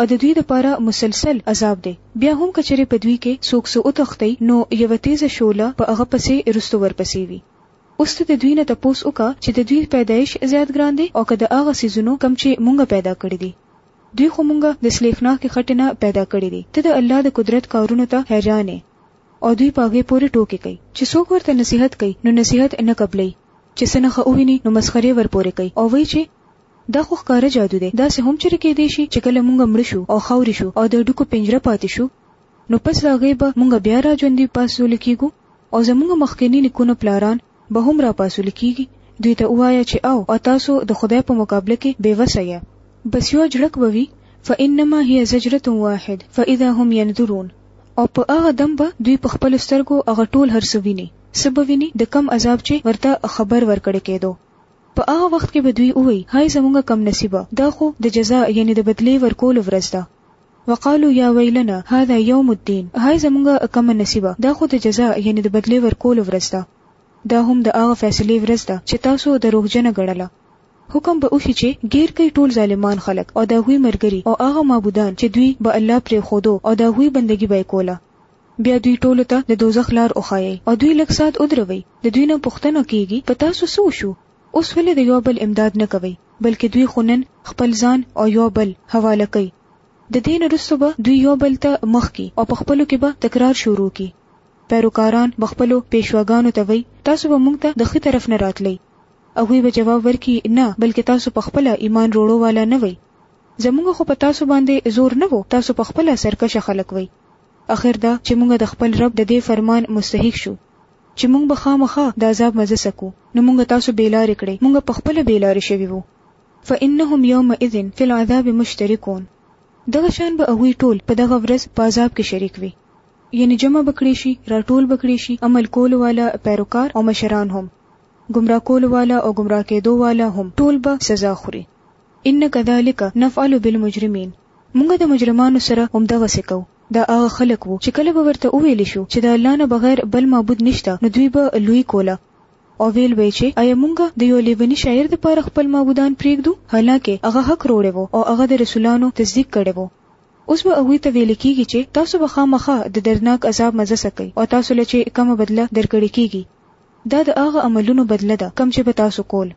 او د دوی لپاره مسلسل عذاب دی، بیا هم که چېرې په دوی کې څوک څه وتښتي نو یوه تېزه شعله په هغه پسې رستو ورپسې وي. اوس ته د دوی نه تپوس وکړه چې د دوی پیدایش زیات ګران دی او که د هغه څیزونو کوم چې مونږ پیدا کړي دي؟ دوی خو مونږ د سلیښناکې خټې نه پیدا کړي دي. ته د الله د قدرت کارونو ته حیران یې. او دوی په هغې پورې ټوکې کوي. چې څوک ورته نصیحت کوي نو نصیحت نه قبلوي، چې څه نښه وویني نو مسخرې ورپورې کوي او وایي چې. دا خو ښکاره جادو دی، داسې هم چېرې کېدای شي چې کله مونږ مړه شو او خاورې شو او د هډوکو پنجره پاتې شو نو پس له هغې به مونږ بیا را ژوندي پاسول کېږو او زمونږ مخکني نیکونه پلاران به هم را پاسول کېږي دوی ته ووایه چې او او تاسو د خدای په مقابله کې بې وسه یئ بس یو جړک به وي فإنما هي زجرة واحد فإذا هم ينظرون او په هغه دم به دوی په خپلو سترګو هغه ټول هر څه ویني څه به ویني د کوم عذاب چې ورته خبر ورکړی کېدو په هغه وخت کې به دوی ووایي، هاي زمونږ کم نصیبه! دا خو د جزا یعنې د بدلې ورکولو ورځ ده. وقالو یا ویلنا هذا یوم الدین، هاي زمونږ کم نصیبه! دا خو د جزا یعنې د بدلې ورکولو ورځ ده. دا هم د هغه فیصلې ورځ ده چې تاسو دروغجنه ګڼله. حکم به وشي چې ګیر کړئ ټول ظالمان خلک او د هغوی مرګري او هغه معبودان چې دوی به الله پرېښودو او د هغوی بندګي به یې کوله. بیا دوی ټولو ته د دوزخ لار وښایئ او دوی لږ ساعت ودروئ، د دوی نه پوښتنه کېږي، په تاسو څه وشو؟ اوس ولې د یو بل امداد نه کوئ؟ بلکې دوی خو نن خپل ځان او یو بل حواله کوي. د دې نه وروسته به دوی یو بل ته مخ کړي او په خپلو کې به تکرار شروع کړي. پیروکاران به خپلو پېشواګانو ته وایي، تاسو به موږ ته د ښي طرف نه راتلئ؟ هغوی به جواب ورکړي، نه، بلکې تاسو په خپله ایمان روړو والا نه وئ. زموږ خو په تاسو باندې زور نه و، تاسو په خپله سرکشه خلک وئ. اخر دا چې مونږ د خپل رب ددې فرمان مستحق شو چې مونږ به خامخا د عذاب مزه څکو نو مونږ تاسو بې لارې کړئ مونږ په خپله بې لارې شوي وو فانهم یومئذ فی العذاب مشترکون دغه شان به هغوی ټول په دغه ورځ په عذاب کې شریک وي یعنی جمع به کړی شي راټول به کړی شي عمل کولو والا پیروکار او مشران هم ګمراه کولو والا او ګمراه کېدو والا هم ټول به سزا خوري ان کذالک نفعل بالمجرمین موږ د مجرمانو سره همدغسې کوو. دا هغه خلک وو چې کله به ورته وویل شو چې د الله نه بغیر بل معبود نشته نو دوی به لوی کوله او ویل به یې چې ایا موږ د یو لیوني شاعر لپاره خپل معبودان پریږدو حالانکه هغه حق روړی وو او هغه د رسولانو تصدیق کړی وو. اوس به هغوی ته ویل کیږي چې تاسو به خامخا د دردناک عذاب مزه څکئ او تاسو له چې کومه بدله درکړې کیږي دا د هغه عملونو بدله ده کوم چې به تاسو کول.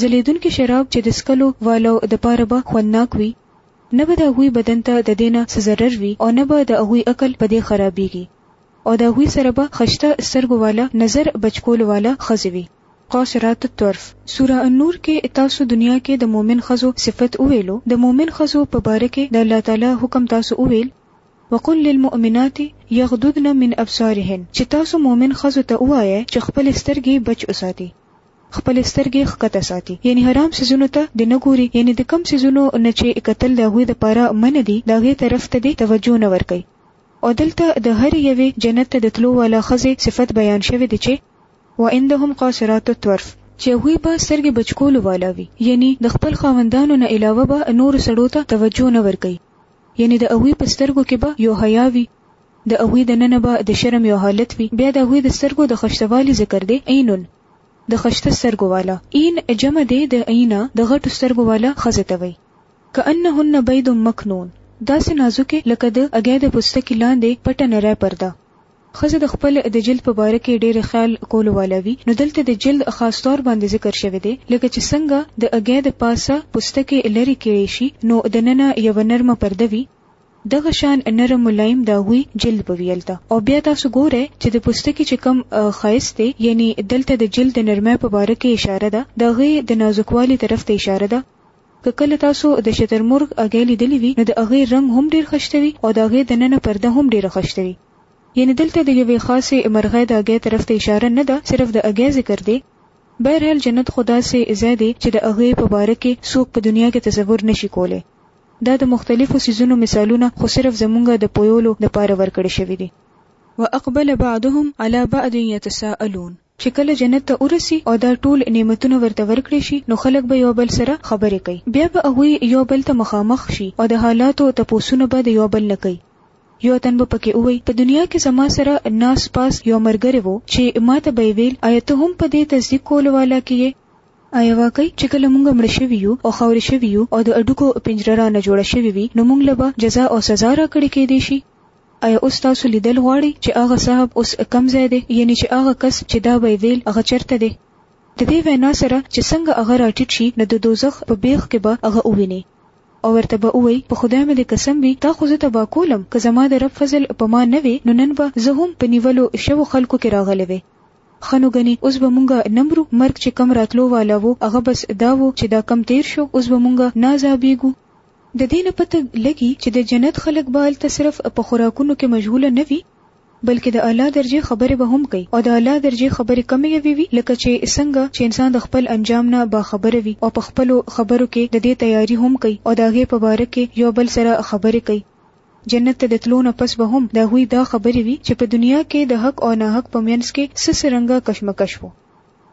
ځلېدونکي شراب چې د څکلو والو دپاره به خوندناک وي، نه به د هغوی بدن ته د دې نه څه ضرر وي او نه به د هغوی عقل په دې خرابېږي او د هغوی سره به خشته سترګو واله، نظر بچ کولو واله ښځې وي. قاصرات الطرف. سورة النور کې تاسو دنیا کې د مؤمن ښځو صفت وویلو، د مؤمن ښځو په باره کې د الله تعالی حکم تاسو وویل، وقل للمؤمنات یغضضن من ابصارهن، چې تاسو مؤمن ښځو ته ووایئ چې خپلې سترګې بچ وساتي. خپلې سترګې ښکته ساتي یعنې حرام څیزونو ته دې نه ګوري یعنې د کوم څیزونو نه چې کتل د هغوی لپاره منع دي د هغې طرف ته دې توجه نه ورکوي او دلته د هرې یوې جنت ته د تلو والا ښځې صفت بیان شوی دی چې وعندهم قاصرات الطرف چې هغوی به سترګې بچکولو والا وي یعنې د خپل خاوندانو نه علاوه به نورو سړو ته توجه نه ورکوي یعنې د هغوی په سترګو کې به یو حیا وي د هغوی دننه به د شرم یو حالت وي بیا د هغوی د سترګو د خشتوالي ذکر دی عینون د خشته سترګو واله، عين، جمع دی د عينه، د غټو سترګو واله ښځې ته وایي. کأنهن بيض مکنون، داسې نازکې لکه د هګۍ د پوستکي لاندې پټه نرۍ پرده. ښځه د خپل د جلد په باره کې ډېره خيال کولو واله وي، نو دلته د جلد خاص طور باندې ذکر شوی دی، لکه چې څنګه د هګۍ د پاسه پوستکی لرې کړی شي، نو دننه يوه نرمه پرده وي، دغه شان نرم ملایم د هغوی جلد به وي هلته او بیا تاسو ګورئ چې د پوستکي چې کوم ښایست دی یعنی دلته د جلد د نرمۍ په باره کې اشاره ده د هغې د نازکوالي طرف ته اشاره ده که کله تاسو د شترمرغ هګۍ لیدلې وي نو د هغې رنګ هم ډېر خشته وي او د هغې دننه پرده هم ډېره خشته وي یعنی دلته د یوې خاصې مرغۍ د هګۍ طرف ته اشاره نه ده صرف د هګۍ ذکر دی بهرحال جنت خو داسې ځای دی چې د هغې په باره کې څوک په دنیا کې تصور نه شي کولی دا د مختلفو څیزونو مثالونه خو صرف زمونږ د پویولو د پاره ورکړې شوې دي. واقبل بعضهم علی بعض یتساءلون، چې کله جنت ته ورسي او دا ټول نعمتونه ورته ورکړې شي نو خلک به یو بل سره خبرې کوي بیا به هغوی یو بل ته مخامخ شي او د حالاتو تپوسونه به د یو بل نه کوي یو تن به پکې ووایي په دنیا کې زما سره ناست پاست یو مرګری وو چې ماته به یې ویل آیا ته هم په دې تصدیق کولو والا کې یې؟ آیا واقعي چې کله موږ مړه شوي یو او خاورې شوي یو او د اډوکو پنجره رانه جوړه شوې وي نو موږ له به جزا او سزا راکړې کېدې شي آیا اوس تاسو لیدل غواړي چې هغه صاحب اوس کم ځای دی یعنی چې هغه کس چې دا به ویل هغه چرته دی د دې وینا سره چې څنګه هغه راټیټ شي نو د دوزخ په بیخ کې به هغه وویني او ورته به وای په خدای مې د قسم وي تا خو زه تبا کولم که زما د رب فضل په ما نه وي نو نن به زه هم په نیولو شو خلکو کې راغلی وي ښه نو ګنې اوس به مونږ نه مرو؟ مرګ چې کوم راتلو والا وو هغه بس دا وو چې دا کوم تېر شو اوس به مونږ نه عذابېږو؟ د دې نه پته لګي چې د جنت خلک به هلته صرف په خوراکونو کې مشغوله نه وي بلکې د اعلی درجې خبرې به هم کوي او د اعلی درجې خبرې کومې یوې وي لکه چې څنګه چې انسان د خپل انجام نه باخبره وي او په خپلو خبرو کې د دې تیاري هم کوي او د هغې په باره کې یو بل سره خبرې کوي. جنت ته د تلو نه پس به هم د هغوی دا خبرې وي چې په دنیا کې د حق او ناحق په منځ کې څه څرنګه کشمکش وو.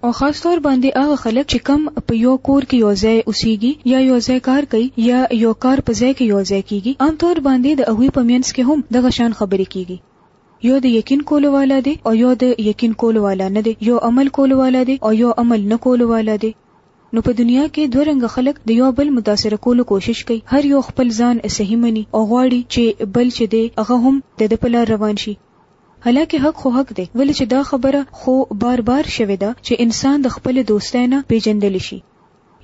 او خاص طور باندې هغه خلک چې کوم په یو کور کې یو ځای اوسیږي یا یو ځای کار کوي یا یو کار په ځای کې یو ځای کیږي عام طور باندې د هغوی په منځ کې هم دغه شان خبرې کیږي یو د یقین کولو والا دی او یو د یقین کولو والا نه دی یو عمل کولو والا دی او یو عمل نه کولو والا دی نو په دنیا کې دوه رنګه خلک د یو بل متاثره کولو کوشش کوي، هر یو خپل ځان صحیح مني او غواړي چې بل چې دی هغه هم د ده په لار روان شي. حالانکه حق خو حق دی، ولې چې دا خبره خو بار بار شوې ده چې انسان د خپلې دوستۍ نه پېژندل شي،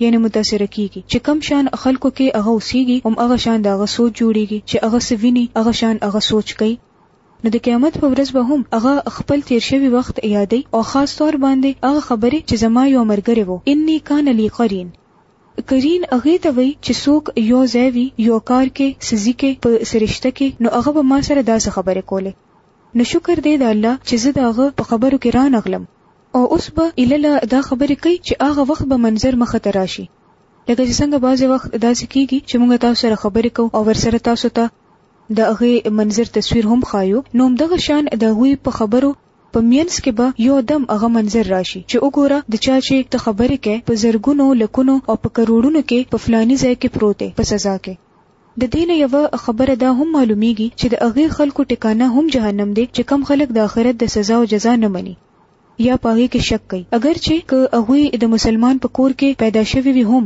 یعنې متاثره کېږي، چې کوم شان خلکو کې هغه اوسېږي هم هغه شان د هغه سوچ جوړېږي، چې هغه څه ویني هغه شان هغه سوچ کوي، نو د قیامت په ورځ به هم هغه خپل تیر شوی وخت یادی او خاص طور باندی هغه خبری چې زما یو ملګری وو انی کان لی قرین. قرین هغه ته وایی چې څوک یو ځای وی یو کار کې، سزی کې، په سرشته کې نو هغه به ما سره داسې خبری کولې. نو شکر دی د الله چې زه د هغه په خبرو کې رانغلم. او اوس به ایله له دا خبری کوي چې هغه وخت به منظر مخ ته راشی. لکه چې څنګه بعضې وخت داسې کیږی چې مونږ تاسو سره خبری کوو او ورسره تاسو ته د هغوی منظر تصویر هم ښایو نو همدغه شان د هغوی په خبرو په مینځ کې به یو دم هغه منظر راشي چې وګوره د چا چې ته خبرې کوې په زرګونو، لکونو او په کروړونو کې په فلاني ځای کې پروت دی په سزا کې. د دې نه یوه خبره دا هم معلومیږي چې د هغه خلکو ټکانه هم جهنم دی چې کوم خلک د آخرت د سزا او جزا نه مني یا په هغې کې شک کوي اګر چې که هغوی د مسلمان په کور کې پیدا شوي وي هم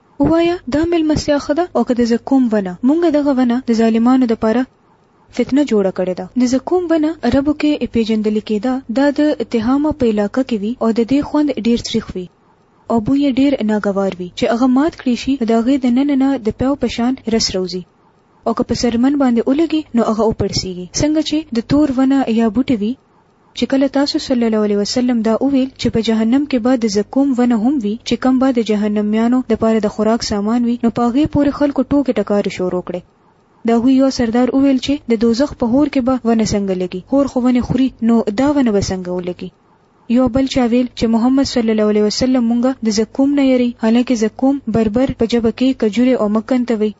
ووایه دا مېلمستیا ښه ده او که د زکوم ونه؟ مونږ دغه ونه د ظالمانو دپاره فتنه جوړه کړې ده. د زکوم ونه عربو کې پېژندل کېده، دا د تهامه په علاقه کې وي او ددې خوند ډېر تریخ وي او بوی یې ډېر ناګوار وي. چې هغه مات کړې شي نو د هغې د ننه نه د پیو په شان رس روځي او که په څرمن باندې ولګي نو هغه وپړسېږي. څنګه چې د تور ونه یا بوټی وي، چې کله تاسو صلی الله علیه وسلم دا وویل چې په جهنم کې به د زکوم ونه هم وي چې کم به د جهنميانو د پاره د خوراک سامان وي نو پاغه پورې خلکو ټوکې ټکارې شروع کړې دا هو یو سردار وویل چې د دوزخ په هور کې به ونه څنګه لګي هور خو ونه خوري نو دا ونه به څنګه ولګي یو بل چا ویل چې محمد صلی الله علیه وسلم مونږه د زکوم نه یری حالکه زکوم بربر په جبه کې کجوره او مکن ته وي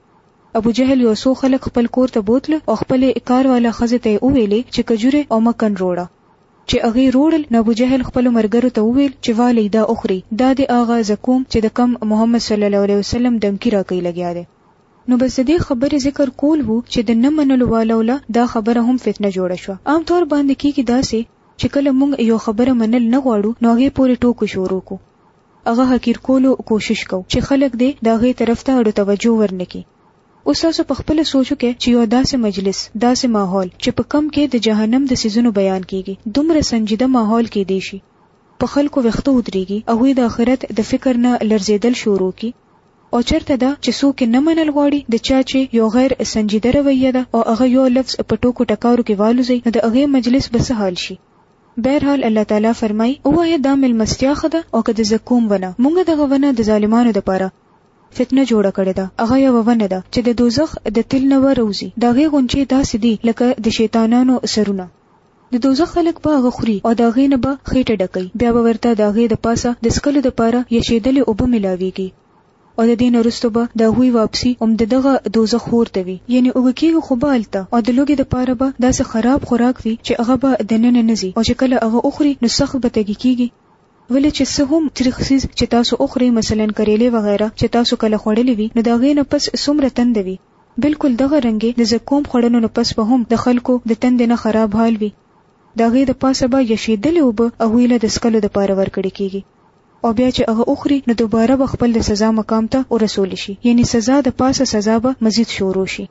ابوجهل یو څو خلک خپل کور ته بوتل او خپلې کار والا ښځې ته یې وویلې چې کجورې او مکن روړه. چې هغې روړل نو ابوجهل خپلو ملګرو ته وویل چې والۍ دا وخورئ دا دی هغه زکوم چې د کوم محمد صلی الله علیه وسلم دمکی راکۍ لګیا دی. نو بس د دې خبرې ذکر کول وو چې د نه منلو والو له دا خبره هم فتنه جوړه شوه. عام طور باندې کیږي داسې چې کله مونږ یو خبره منل نه غواړو نو هغې پورې ټوکې شروع کړو هغه حقیر کولو کوشش کوو چې خلک دې د هغې طرف ته اړو توجه ورنه کړي. اوس تاسو په خپله سوچ وکړئ چې یو داسې مجلس، داسې ماحول چې په کوم کې د جهنم د څیزونو بیان کیږي، دومره سنجیده ماحول کیدای شي په خلکو ویښته ودریږي، هغوی د اخرت د فکر نه لرزیدل شروع کړي او چرته دا چې څوک یې نه منل غواړي د چا چې یو غیر سنجیده رویه ده او هغه یو لفظ په ټوکو ټکارو کې والوزوي نو د هغې مجلس به څه حال شي؟ بهرحال الله تعالی فرمائی ووایه دا ملمستیا ښه ده او که د زکوم ونه مونږ دغه ونه د ظالمانو دپاره فتنه جوړه کړې ده هغه یوه ونه ده چې د دوزخ د تل نه وه روزي د هغې غونچې داسې دي لکه د شیطانانو سرونه د دوزخ خلک به هغه خوري او د هغې نه به خیټه ډکوي بیا به ورته د هغې د پاسه د څکلو دپاره یشیدلې اوبه ملاویږي. او د دې نه وروسته به د هغوی واپسي هم د دغه دوزخ اور ته وي یعنې اوږه کېږي خو به هلته او د لوږې دپاره به داسې خراب خوراک وي چې هغه به دننه نه ځي او چې کله هغه وخوري نو سخت به تږي کېږي ولې چې څه هم تریخ څیز چې تاسو وخورئ مثلا کریلې وغیره چې تاسو کله خوړلي وي نو د هغې نه پس څومره تنده وي بلکل دغه رنګې د زکوم خوړنو نه پس به هم د خلکو د تندې نه خراب حال وي د هغې د پاسه به یشېدلې اوبه هغوی له د څکلو دپاره ورکړې کېږي او بیا چې هغه وخوري نو دوباره به خپل د سزا مقام ته ورسول شي یعنی سزا د پاسه سزا به مزید شورو شي.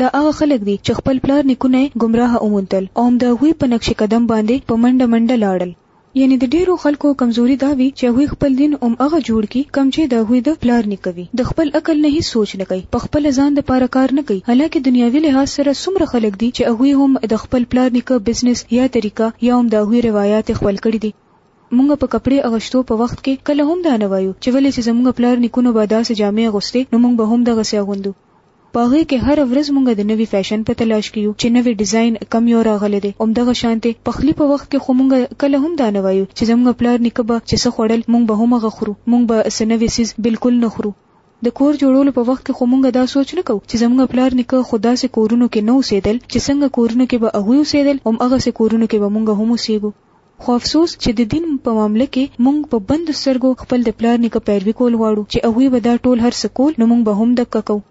دا هغه خلک دي چې خپل پلار نیکونه یې ګمراه وموندل او هم د هغوی په نقش قدم باندې په منډه منډه لاړل. یعنی د ډیرو خلکو کمزوري دا وي چې هغوی خپل دین هم هغه جوړ کړي کوم چې د هغوی د پلار نیکه وي. د خپل عقل نه هیڅ سوچ نه کوي، په خپله ځان د پاره کار نه کوي، حالانکه دنیاوي لحاظ سره څومره خلک دي چې هغوی هم د خپل پلار نیکه بزنس یا طریقه یا هم د هغوی روایات خپل کړي دي. مونږ په کپړې اغشتو په وخت کې کله هم دا نه وایو چې ولې چې زمونږ پلار نیکونو به داسې جامې اغوستې نو مونږ به هم دغسې اغوندو. په هغې کې هره ورځ مونږ د نوي فیشن په تلاش کې یو چې نوی ډیزاین کم یو راغلی دی. همدغه شانتې پخلي په وخت کې خو مونږ کله هم دا نه وایو چې زمونږ پلار نیکه به چې څه خوړل مونږ به هم هغه خورو. مونږ به څه نوی څیز بلکل نه خورو. د کور جوړولو په وخت کې خو مونږ دا سوچ نه کوو چې زمونږ پلار نیکه خو داسې کورونو کې نه اوسیدل چې څنګه کورونو کې به هغوی اوسیدل هم هغسې کورونو کې به مونږ هم اوسیږو. خو افسوس چې د دین په معامله کې موږ په بندو سترګو خپل د پلار نیکه پیروي کول غواړو چې هغوی به دا ټول هر څه کول نو موږ به هم دقه کوو.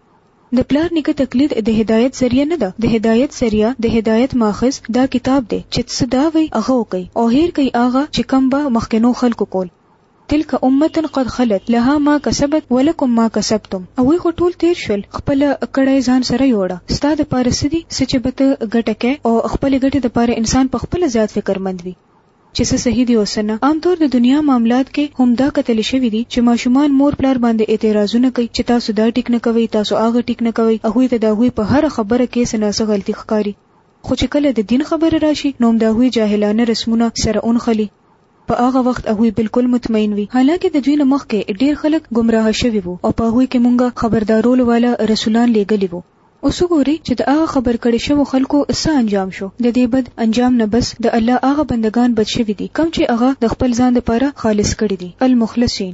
د پلار نیکه تقلید د هدایت ذریعه نه ده، د هدایت ذریعه، د هدایت ماخذ دا کتاب دی چې څه دا وایي هغه وکړئ او هیر کړئ هغه چې کوم به مخکنو خلکو کول. تلک امة قد خلت لها ما کسبت ولکم ما کسبتم هغوی خو ټول تیر شول خپله کړه یې ځان سره یوړه ستا د پاره څه دي څه چې به ته ګټه کړې او خپلې ګټې د پاره انسان په خپله زیات فکر مند وي چې څه صحیح دي او څه نه عام طور د دنیا معاملات کې هم دا کتل شوي دي چې ماشومان مور پلار باندې اعتراضونه کوي چې تاسو دا ټیک نه کوئ تاسو هغه ټیک نه کوئ هغوی ته د هغوی په هره خبره کې څه ناڅه غلطي ښکاري خو چې کله د دین خبره راشي نو هم د هغوی جاهلانه رسمونه سره ونښلي په هغه وخت هغوی بالکل مطمئن وي حالانکه د دوی نه مخکې ډېر خلک ګمراه شوي وو او په هغوی کې مونږ خبردارولو والا رسولان لېږلي وو اوس وګورئ چې د هغه خبر کړې شوو خلکو څه انجام شو د دې بد انجام نه بس د الله هغه بندګان بچ شوي دي کوم چې هغه د خپل ځان دپاره خالص کړي دي المخلصين.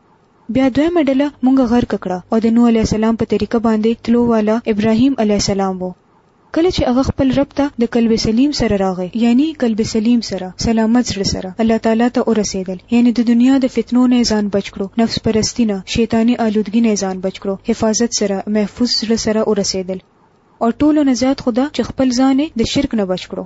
بیا دویمه ډله مونږ غرق کړه او د نوح علیه السلام په طریقه باندې تلو والا ابراهیم علیه السلام وو کله چې هغه خپل رب ته د قلب سلیم سره راغی یعنی قلب سلیم سره سلامت زړه سره الله تعالی ته ورسېدل یعنی د دنیا د فتنو نه ځان بچ کړو نفس پرستی نه شیطانی آلودګی نه ځان بچ کړو حفاظت سره محفوظ زړه سره ورسېدل او ټولو نه زیات خدا چې خپل ځان د شرک نه بچ کړو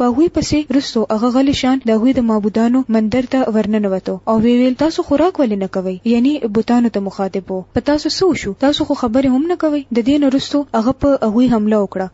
په هغوی پسې وروسته هغه غلي شان د هغوی د معبودانو مندر ته ورننوتو او ویې ویل، تاسو خوراک ولې نه کوئ؟ یعنی بتانو ته مخاطب وو، په تاسو څه وشو؟ تاسو خو خبرې هم نه کوئ؟ د دې نه وروسته هغه په هغوی حمله وکړه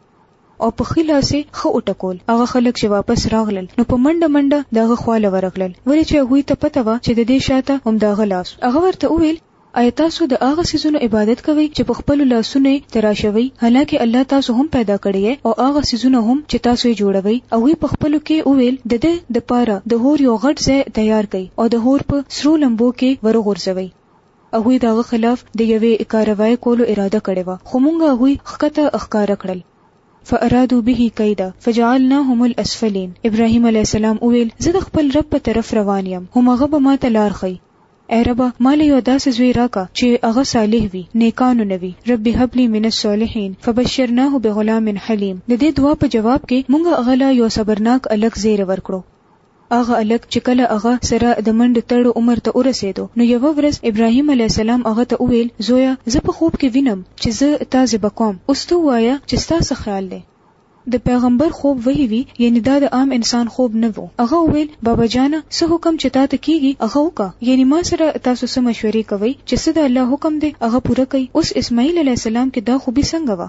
او په ښي لاس یې ښه وټکول. هغه خلک چې واپس راغلل نو په منډه منډه د هغه خوا له ورغلل، ولې چې هغوی ته پته وه چې د دې شاته هم د هغه لاس و. هغه ورته وویل. ایا تاسو د هغه څیزونو عبادت کوئ چې په خپلو لاسونو یې تراشوئ، حالانکه الله تاسو هم پیدا کړی یی او هغه څیزونه هم چې تاسو یې جوړوئ؟ هغوی په خپلو کې وویل، د ده دپاره د حور یو غټ ځای تیار کړئ او د حور په سرو لمبو کې وروغورځوئ. هغوی د هغه خلاف د یوې کارروایۍ کولو اراده کړې وه، خو مونږ هغوی ښکته ښکاره کړل. فارادوا به کیدا فجعلناهم الاسفلین، ابراهیم علیه السلام وویل، زه د خپل رب په طرف روان یم، همغه به ماته لار ښیي. اې ربه ما له یو داسې زوی راکه چې هغه صالح وي نیکانو نه وي رب هب لي من الصالحین فبشرناه بغلام حلیم د دې دعا په جواب کې موږ هغه له یو صبرناک هلک زیری ورکړو هغه هلک چې کله هغه سره د منډو تړو عمر ته ورسېدو نو یوه ورځ ابراهیم علیه السلام هغه ته وویل زویه زه په خوب کې وینم چې زه تا ذبح کوم اوس ته ووایه چې ستا څه خیال دی د پیغمبر خوب وحی وی یعنی دا د عام انسان خوب نه وو هغه وویل بابا جانه څه حکم چې تاته کیږي هغه وکړه یعنی ما سره تاسو څه مشورې کوئ چې څه د الله حکم دی هغه پوره کړئ اوس اسماعیل علیه السلام کې دا خوبی څنګه وه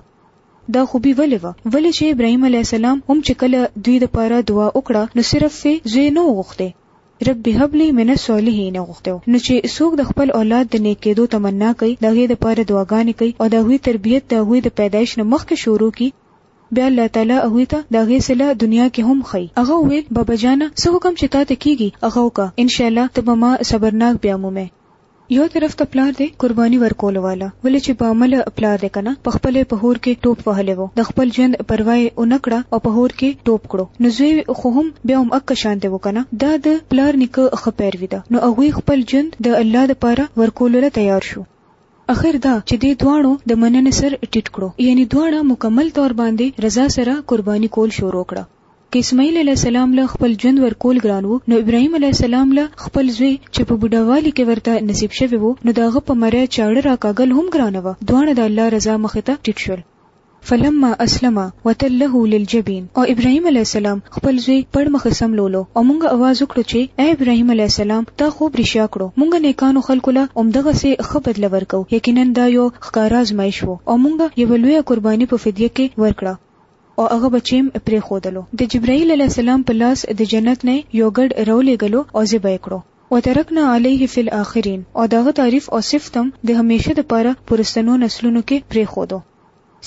دا خوبی ولې وه ولې چې ابراهیم علیه السلام هم چې کله دوی د پاره دعا وکړه نو صرف فې زوی نه وغوښتی. رب هب لي من الصالحين غوښتی وو، نو چې څوک د خپل اولاد د نېک کېدو تمنا کوي، د هغوی لپاره دعاګانې کوي او د هغوی تربیت د هغوی د پیدایش نه مخکې شروع کړي، بیا الله تعالی هغوی ته د هغې صله دنیا کې هم ښيي. هغه وویل، بابا جانه! څه حکم چې تا ته کېږي، هغه وکړه، ان شاء الله ته به ما صبرناک بیا مومې. یو طرف ته پلار دی قربانی ورکولو والا ولی چی با عمله پلار دی کنه په خپله یې په هور کی ټوپ وهلی وو د خپل ژوند پروا یې ونه کړه او په هور کی ټوپ کړو نو زوی خو هم بیا هم اکه شانتی وو کنه دا د پلار نیکه ښه پیروی ده نو هغوی خپل ژوند د الله د پاره ورکولوله تیار شو. اخر دا چی دی دواړو د مننی سر ټیټ کړو یعنی دواړه مکمل طور باندی رضا سره قربانی کول شروع کړه. که اسماعیل علیه السلام له خپل ژوند ورکول ګران وو، نو ابراهیم علیه السلام له خپل زوی چې په بوډاوالي کې ورته نصیب شوی وو، نو د هغه په مری چاړه راکاږل هم ګرانه وه، دواړه د الله رضا مخې ته ټیټ شول. فلما اسلما وتله للجبین او ابراهیم علیه السلام خپل زوی پړ مخې څملولو او مونږ اواز وکړو چې ای ابراهیم علیه السلام تا خوب رښیا کړو، مونږ نیکانو خلکو له همدغسې ښه بدله ورکوو، یقینا دا یو ښکاره ازمایش وو او مونږ یوه لویه قرباني په فدیه کې ورکړه. او هغه بچیم پریښودلو د جبرائیل علیه السلام په لاس د جنت نه یو ګډ راولیږلو او ذبح یې کړو وترکنا علیه فی الاخرین او د هغه تعریف او صفت هم د همیشه د پاره په وروستنو نسلونو کې پریښودو.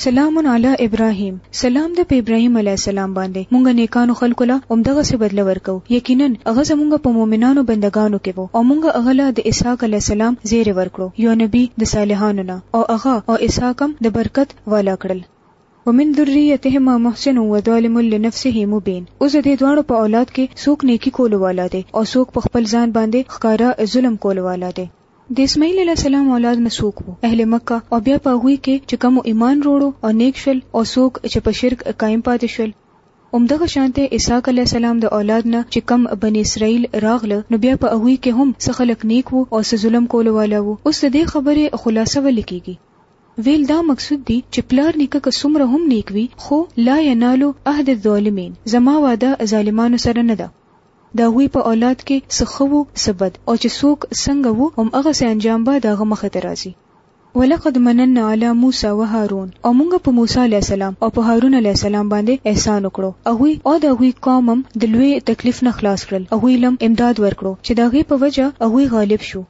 سلام علی ابراهیم، سلام ده په ابراهیم علیه السلام باندې، مونږ نیکانو خلکو له همدغسې بدله ورکوو، یقینا هغه زمونږ په مؤمنانو بندګانو کې وو او مونږ هغه له د اسحاق علیه السلام زیری ورکړو یو نبی د صالحانو نه او هغه او اسحاق هم د برکت والا کړل. ومن ذریتهم محسن وظالم لنفسه مبین اوس د دې دواړو په اولاد کې څوک نیکي کولو والا دی او څوک په خپل ځان باندې ښکاره ظلم کولو والا دی د اسماعیل علیه السلام اولاد نه څوک وو اهل مکه او بیا په هغوی کې چې کوم ایمان وروړو او نیک شول او څوک چې په شرک قایم پاتې شول همدغه شانته اسحاق علیه السلام د اولاد نه چې کم بنی اسرائیل راغله نو بیا په هغوی کې هم څه خلک نیک وو او څه ظلم کولو والا وو اوس د دې خبرې خلاصه ولیکيږي ویل دا مقصود دي چې پلار نیکه که څومره هم نیک وي خو لا ینالو عهد الظالمین زما وعده ظالمانو سره نه ده. د هغوی په اولاد کې څه ښه وو څه بد او چې څوک څنګه وو هماغسې انجام به د هغه مخې ته راځي. ولقد مننا علی موسی و هارون او مونږ په موسی علیه السلام او په هارون علیه السلام باندې احسان وکړو هغوی او د هغوی قوم هم د لوی تکلیف نه خلاص کړل هغوی لم امداد ورکړو چې د هغې په وجه هغوی غالب شو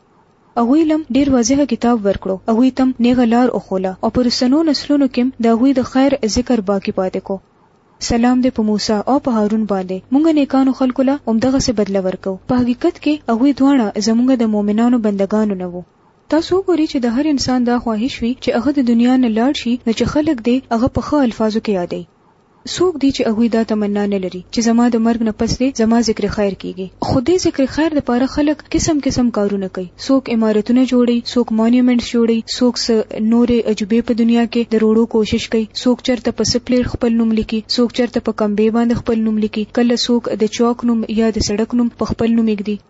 هغوی لم ډېر واضح کتاب ورکړو، هغوی تم نېغه لار وښوله او په رستنو نسلونو کې هم د هغوی د خیر ذکر باقي پاتې کو. سلام دې په موسی او په هارون باندې، مونږ نېکانو خلکو له همدغسې بدله ورکوو. په حقیقت کې هغوی دواړه زمونږ د مؤمنانو بندګانو نه وو. تاسو وګورئ چې د هر انسان دا خواهش وي چې هغه د دنیا نه لاړ شي نو چې خلک دې هغه په ښه الفاظو کې یادوي. څوک دي چې هغوی دا تمنا نه لري چې زما د مرګ نه پس دې زما ذکر خیر کیږي خو دې ذکر خیر د پاره خلک قسم قسم کارونه کوي څوک عمارتونه جوړوي څوک مونیومنټس جوړوي څوک څه نورې عجوبې په دنیا کې د روړو کوشش کوي څوک چرته په څه پلیټ خپل نوم لیکي څوک چرته په کمبې باندې خپل نوم لیکي کله څوک د چوک نوم یا د سړک نوم په خپل نوم ایږدي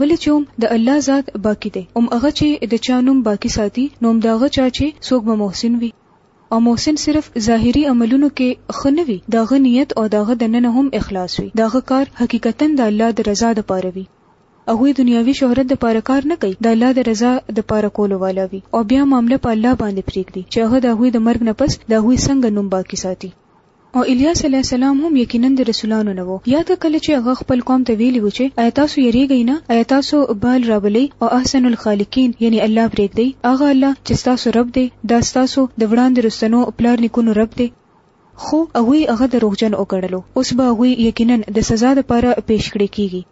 ولې چې هم د الله ذات باقي دی، هم هغه چې د چا نوم باقي ساتي، نو هم د هغه چا چې څوک به محسن وي او محسن صرف ظاهري عملونو کې ښه نه وي، د هغه نیت او د هغه دننه هم اخلاص وي، د هغه کار حقیقتاً د الله د رضا لپاره وي، هغوی دنیاوي شهرت لپاره کار نه کوي، د الله د رضا لپاره کولو والا وي او بیا معامله په الله باندې پرېږدي چې هغه د هغوی د مرګ نه پس د هغوی څنګه نوم باقي ساتي. او الیاس علیه السلام هم یقینا د رسولانو نه وو، یاد که کله چې هغه خپل قوم ته ویلي وو چې ایا تاسو یریږئ نه؟ ایا تاسو بال راولئ او احسن الخالقین یعنی الله پریږدئ؟ هغه الله چې ستاسو رب دی دا ستاسو د وړاندې رستنو پلار نیکونو رب دی. خو هغوی هغه دروغجن وګڼلو، اوس به هغوی یقینا د سزا لپاره پیش کړې کیږي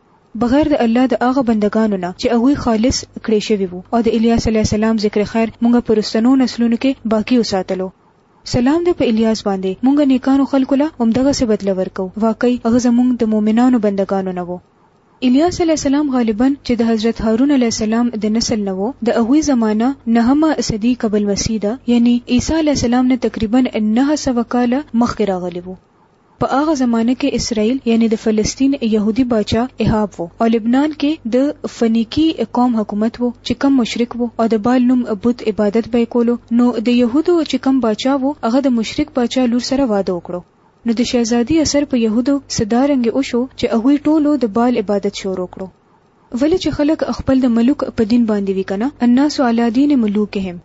بغیر د الله د هغه بندګانو نه چې هغوی خالص کړې شوي وو او د الیاس علیه السلام ذکر خیر مونږ په رستنو نسلونو کې باقي وساتلو. سلام دی په الیاس باندی مونږ نیکانو خلکو له همدغسی بدله ورکوو واقعی هغه زمونږ د مومنانو بندګانو نه وو. الیاس علیه السلام غالباً چې د حضرت هارون علیه السلام د نسل نه وو د هغوی زمانه نهمه صدی قبل مسیح ده یعنی عیسی علیه السلام نه تقریباً نهه سوه کاله مخکې راغلی وو. په هغه زمانه کې اسرائیل یعنې د فلسطین یهودي باچا احاب و او لبنان کې د فنیقي قوم حکومت و چې کوم مشرک و او د بال نوم بت عبادت به یې کولو نو د یهودو چې کوم باچا و هغه د مشرک باچا لور سره واده وکړو نو د شهزادي اثر په یهودو څه دا رنګې وشو چې هغوی ټولو د بال عبادت شروع کړو ولې چې خلک خپل د ملوک په دین باندې وي کنه الناس علی دین ملوکهم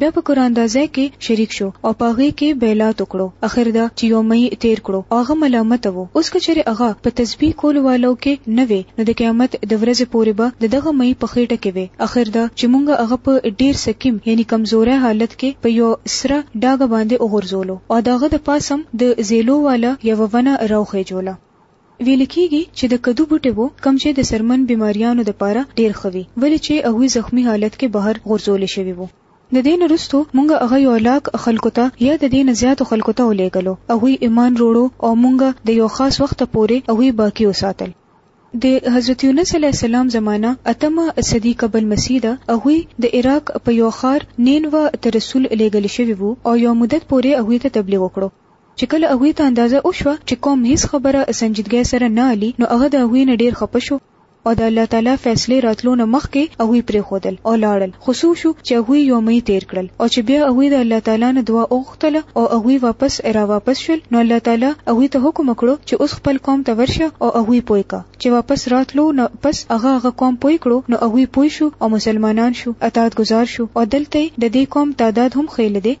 بیا په قراندازۍ کې شریک شو او په هغې کې بیلات وکړو اخر دا چې یو مئي تیر کړو او هغه ملامت وو اوس که چېرې هغه په تسبیح کولو والو کې نه وی نو د قیامت د ورځې پورې به د دغه مئي په خیټه کې وی اخر دا چې مونږ هغه په ډیر سقیم یعنی کمزوری حالت کې په یو سره ډاګه باندې وغورځولو او د هغه د پاسه هم د زیلو واله یوه ونه راوخیجوله. ویل کیږي چې د کدو بوټی وو کوم چې د څرمن بیماریانو دپاره ډیر ښه وي ولې چې هغوی زخمي حالت کې بهر غورځول شوي وو. د دې نه وروسته مونږ هغه یو علاق خلکو ته یا د دې نه زیاتو خلکو ته ولیږلو هغوی ایمان روړو او مونږ د یو خاص وخته پورې هغوی باقي وساتل. د حضرت یونس علیه السلام زمانه اتمه صدی قبل المسیح ده هغوی د عراق په یو ښار نینوه ته رسول لیږل شوي وو او یو مدت پورې هغوی ته تبلیغ وکړو. چې کله هغوی ته اندازه وشوه چې قوم هیڅ خبره سنجیدګۍ سره نه الي نو هغه د هغوی نه ډیر خپه شو او د الله تعالی فیصلې راتلو نه مخکې هغوی پریښودل او لاړل خو څه وشو چې هغوی یو مۍ تیر کړل او چې بیا هغوی د الله تعالی نه دعا وغوښتله او هغوی واپس راواپس شول نو الله تعالی هغوی ته حکم وکړو چې اوس خپل قوم ته ورشه او هغوی پوه که چې واپس راتلو نو پس هغه هغه قوم پوه کړو نو هغوی پوه شو او مسلمانان شو اطاعت ګزار شو او دلته د دې قوم تعداد هم ښه لدی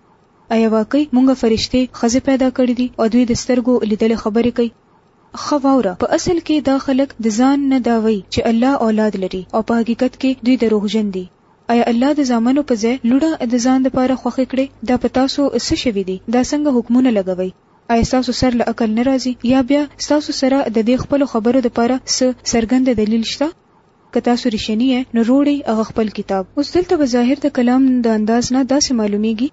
ایا واقعي مونږ فرشتې ښځې پیدا کړې دي او دوی د سترګو لیدلې خبرې کوي؟ ښه واوره په اصل کې دا خلک د ځان نه دا وایي چې الله اولاد لري او په حقیقت کې دوی دروغجن دي. ایا الله د زامنو په ځای لوڼه د ځان لپاره خوښې کړې؟ دا په تاسو څه شوي دي؟ دا څنګه حکمونه لګوئ؟ ایا ستاسو سر له عقل نه راځي؟ یا بیا ستاسو سره د دې خپلو خبرو لپاره څه څرګند دلیل شته؟ که تاسو رښيني يئ نو روړئ هغه خپل کتاب. اوس دلته به ظاهر د کلام د انداز نه داسې معلوميږي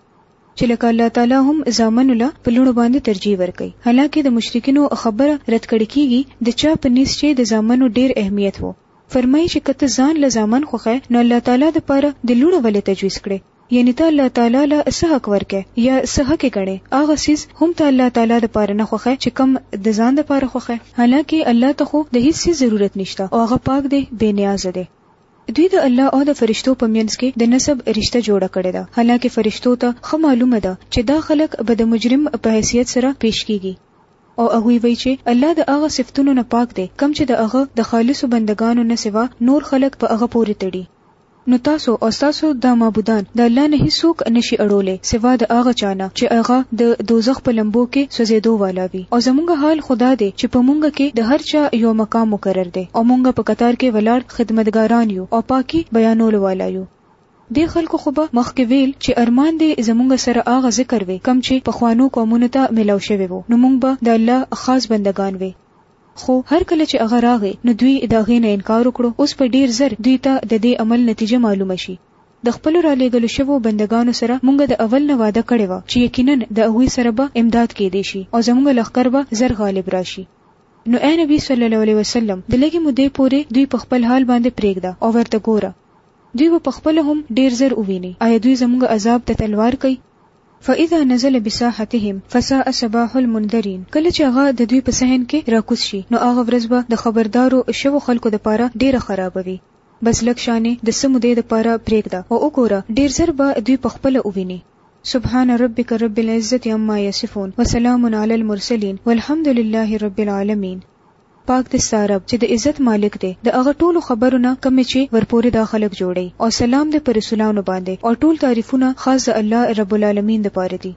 چې لکه الله تعالی هم زامنو له په لوڼو باندې ترجيح ورکوي حالانکه د مشرکينو خبره رد کړې کيږي د چا په نيز چې د زامنو ډير اهميت وو فرمايي چې که ته ځان له زامن خوښوې نو الله تعالی د پاره د لوڼو ولې تجويز کړې؟ یعنی ته الله تعالی له څه حق ورکړی یا څه حق ګڼی هغه څیز هم ته الله تعالی د پاره نه خوښی چی کوم د ځان د پاره خوښی حالانکه الله ته خو د هیڅ څیز ضرورت نشته او هغه پاک دی بی نیازه دی. دوی د الله او د فرشتو په مینځ کی د نسب رشته جوړه کړی ده حالانکه فرشتو ته ښه معلومه ده چی دا خلک به د مجرم په حیثیت سره پیش کیږی او هغوی وایی چی الله د هغه صفتونو نه پاک دی کوم چی د هغه د خالصو بندګانو نه سوا نور خلک په هغه پوری تړی نو تاسو او ستاسو دا معبودان د الله نه هیڅوک نه شي اړولی سوا د هغه چا نه چې هغه د دوزخ په لمبو کې سوځیدو والا وي او زمونږ حال خو دا دی چې په مونږ کې د هر چا یو مقام مقرر دی او مونږ په قطار کې ولاړ خدمتګاران یو او پاکي بیانولو والا یو. دې خلکو خو به مخکې ویل چې ارمان دې زمونږ سره هغه ذکر وی کوم چې پخوانو قومونو ته ملاو شوی وو نو مونږ به د الله خاص بندګان وی. خو هر کله چې هغه راغی نو دوی د هغې نه انکار وکړو، اوس به ډېر زر دوی ته د دې عمل نتیجه معلومه شي. د خپلو رالېږلو شوو بندګانو سره مونږ د اول نه وعده کړې وه چې یقیناً د هغوی سره به امداد کېدی شي او زمونږ لښکر به زر غالب راشي. نو ای نبی صلی الله علیه وسلم! د لږې مودې پورې دوی په خپل حال باندې پرېږده او ورته ګوره. دوی به پخپله هم ډېر زر وویني. ایا دوی زمونږ عذاب ته تلوار کوي؟ فاذا نزل بساحتهم فساء صباح المنذرین کله چې هغه د دوی په صحن کې راکوز شي نو هغه ورځ به د خبردارو شوو خلکو لپاره ډېره خرابه وي. بس لږ شانې د څه مودې لپاره پرېږده او وګوره ډېر زر به دوی په خپله ووینې. سبحان ربک رب العزة عما یصفون وسلام علی المرسلین والحمدلله رب العالمین. پاک دی ستا رب چی د عزت مالک دی د هغه ټولو خبرو نه کومی چی ورپوری دا خلک جوړی او سلام دی په رسولانو باندی او ټول تعریفونه خاص د الله رب العالمین دپاره دی.